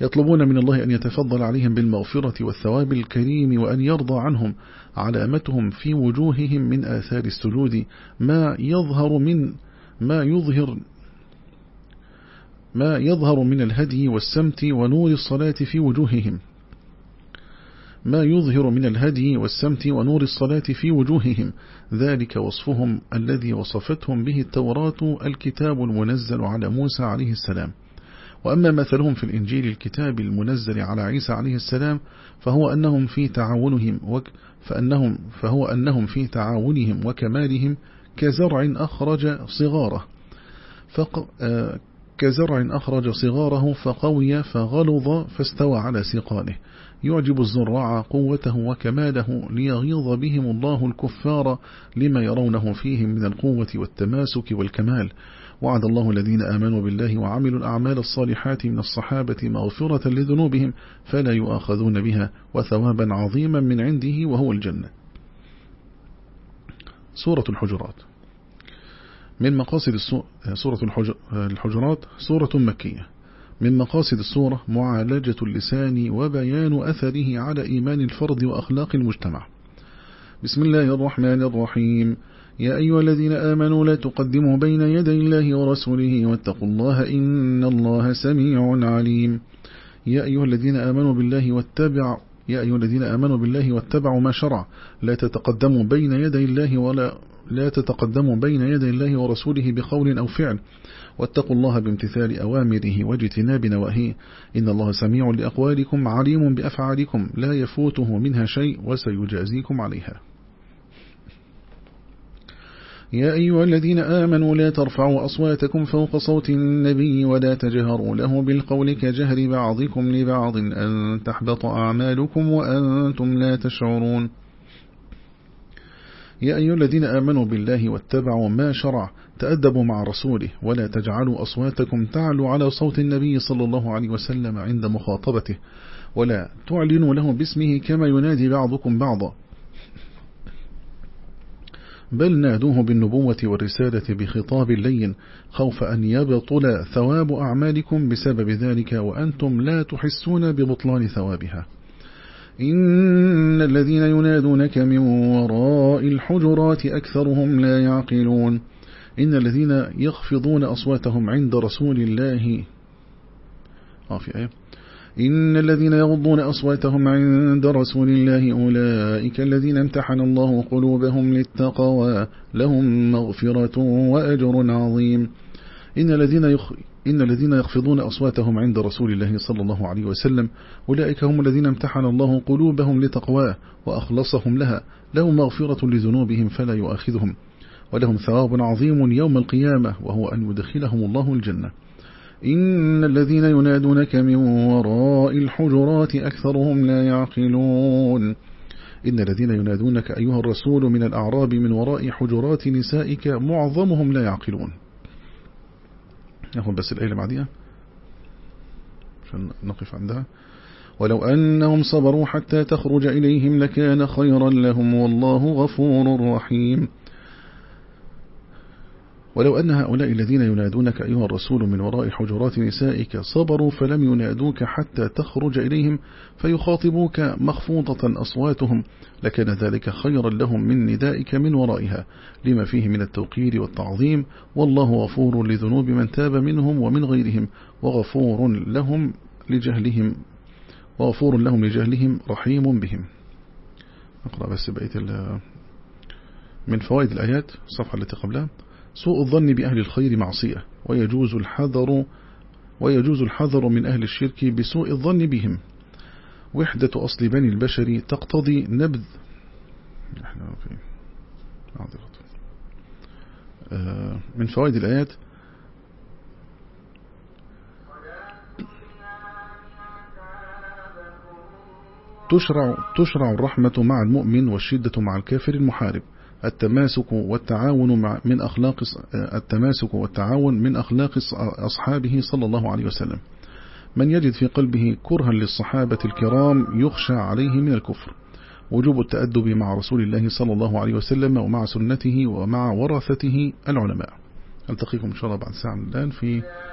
Speaker 1: يطلبون من الله أن يتفضل عليهم بالمغفرة والثواب الكريم وأن يرضى عنهم علامتهم في وجوههم من آثار السجود ما يظهر من ما يظهر ما يظهر من الهدي والسمت ونور الصلاة في وجوههم ما يظهر من الهدي والسمت ونور الصلاة في وجوههم ذلك وصفهم الذي وصفتهم به التوراة الكتاب المنزل على موسى عليه السلام وأما مثلهم في الإنجيل الكتاب المنزل على عيسى عليه السلام فهو أنهم في تعاونهم فأنهم فهو أنهم في تعاونهم وكمالهم كزرع أخرج صغاره فق آه، كزرع أخرج صغاره فقوي فغلظ فاستوى على سقاله يعجب الزراع قوته وكماله ليغيظ بهم الله الكفار لما يرونه فيهم من القوة والتماسك والكمال وعد الله الذين آمنوا بالله وعملوا الأعمال الصالحات من الصحابة مغفرة لذنوبهم فلا يؤاخذون بها وثوابا عظيما من عنده وهو الجنة سورة الحجرات من مقاصد سورة الحجرات سورة مكية من مقاصد السورة معالجة اللسان وبيان أثره على إيمان الفرد وأخلاق المجتمع بسم الله الرحمن الرحيم يا أيها الذين آمنوا لا تقدموا بين يدي الله ورسوله واتقوا الله إن الله سميع عليم يا أيها الذين آمنوا بالله واتبعوا يا أيها الذين آمنوا بالله واتبعوا ما شرع لا تتقدموا بين يدي الله ولا لا تتقدموا بين يدي الله ورسوله بقول أو فعل واتقوا الله بامتثال أوامره واجتناب نواهيه إن الله سميع لأقوالكم عليم بأفعالكم لا يفوته منها شيء وسيجازيكم عليها يا أيها الذين آمنوا لا ترفعوا أصواتكم فوق صوت النبي ولا تجهروا له بالقول كجهر بعضكم لبعض أن تحبط أعمالكم وأنتم لا تشعرون يا أيها الذين آمنوا بالله واتبعوا ما شرع تأدبوا مع رسوله ولا تجعلوا أصواتكم تعلوا على صوت النبي صلى الله عليه وسلم عند مخاطبته ولا تعلنوا له باسمه كما ينادي بعضكم بعضا بل نادوه بالنبوة والرسالة بخطاب لين خوف أن يبطل ثواب أعمالكم بسبب ذلك وأنتم لا تحسون ببطلان ثوابها إن الذين ينادونك من وراء الحجرات أكثرهم لا يعقلون إن الذين يخفضون أصواتهم عند رسول الله آه في آية إن الذين يغضون أصواتهم عند رسول الله أولئك الذين امتحن الله قلوبهم للتقوى لهم مغفرة وأجر عظيم إن الذين, يخ... إن الذين يخفضون أصواتهم عند رسول الله صلى الله عليه وسلم أولئك هم الذين امتحن الله قلوبهم لتقواه وأخلصهم لها لهم مغفرة لذنوبهم فلا يؤاخذهم ولهم ثواب عظيم يوم القيامة وهو أن يدخلهم الله الجنة إن الذين ينادونك من وراء الحجرات أكثرهم لا يعقلون إن الذين ينادونك أيها الرسول من الأعراب من وراء حجرات نسائك معظمهم لا يعقلون نأخذ بس الآية بعديها عشان نقف عندها ولو أنهم صبروا حتى تخرج إليهم لكان خيرا لهم والله غفور رحيم ولو أن هؤلاء الذين ينادونك أيها الرسول من وراء حجرات نسائك صبروا فلم ينادوك حتى تخرج إليهم فيخاطبوك مخفوضة أصواتهم لكان ذلك خيرا لهم من ندائك من ورائها لما فيه من التوقير والتعظيم والله غفور لذنوب من تاب منهم ومن غيرهم وغفور لهم لجهلهم وغفور لهم لجهلهم رحيم بهم أقرأ بس بقية من فوائد الآيات الصفحة التي قبلها سوء الظن بأهل الخير معصية ويجوز الحذر ويجوز الحذر من أهل الشرك بسوء الظن بهم وحدة أصل بني البشر تقتضي نبذ آه، من فوائد الآيات تشرع, تشرع الرحمة مع المؤمن والشدة مع الكافر المحارب التماسك والتعاون مع من أخلاق التماسك والتعاون من أخلاق أصحابه صلى الله عليه وسلم من يجد في قلبه كرها للصحابة الكرام يخشى عليه من الكفر وجوب التأدب مع رسول الله صلى الله عليه وسلم ومع سنته ومع ورثته العلماء ألتقيكم إن شاء الله بعد ساعة من الآن في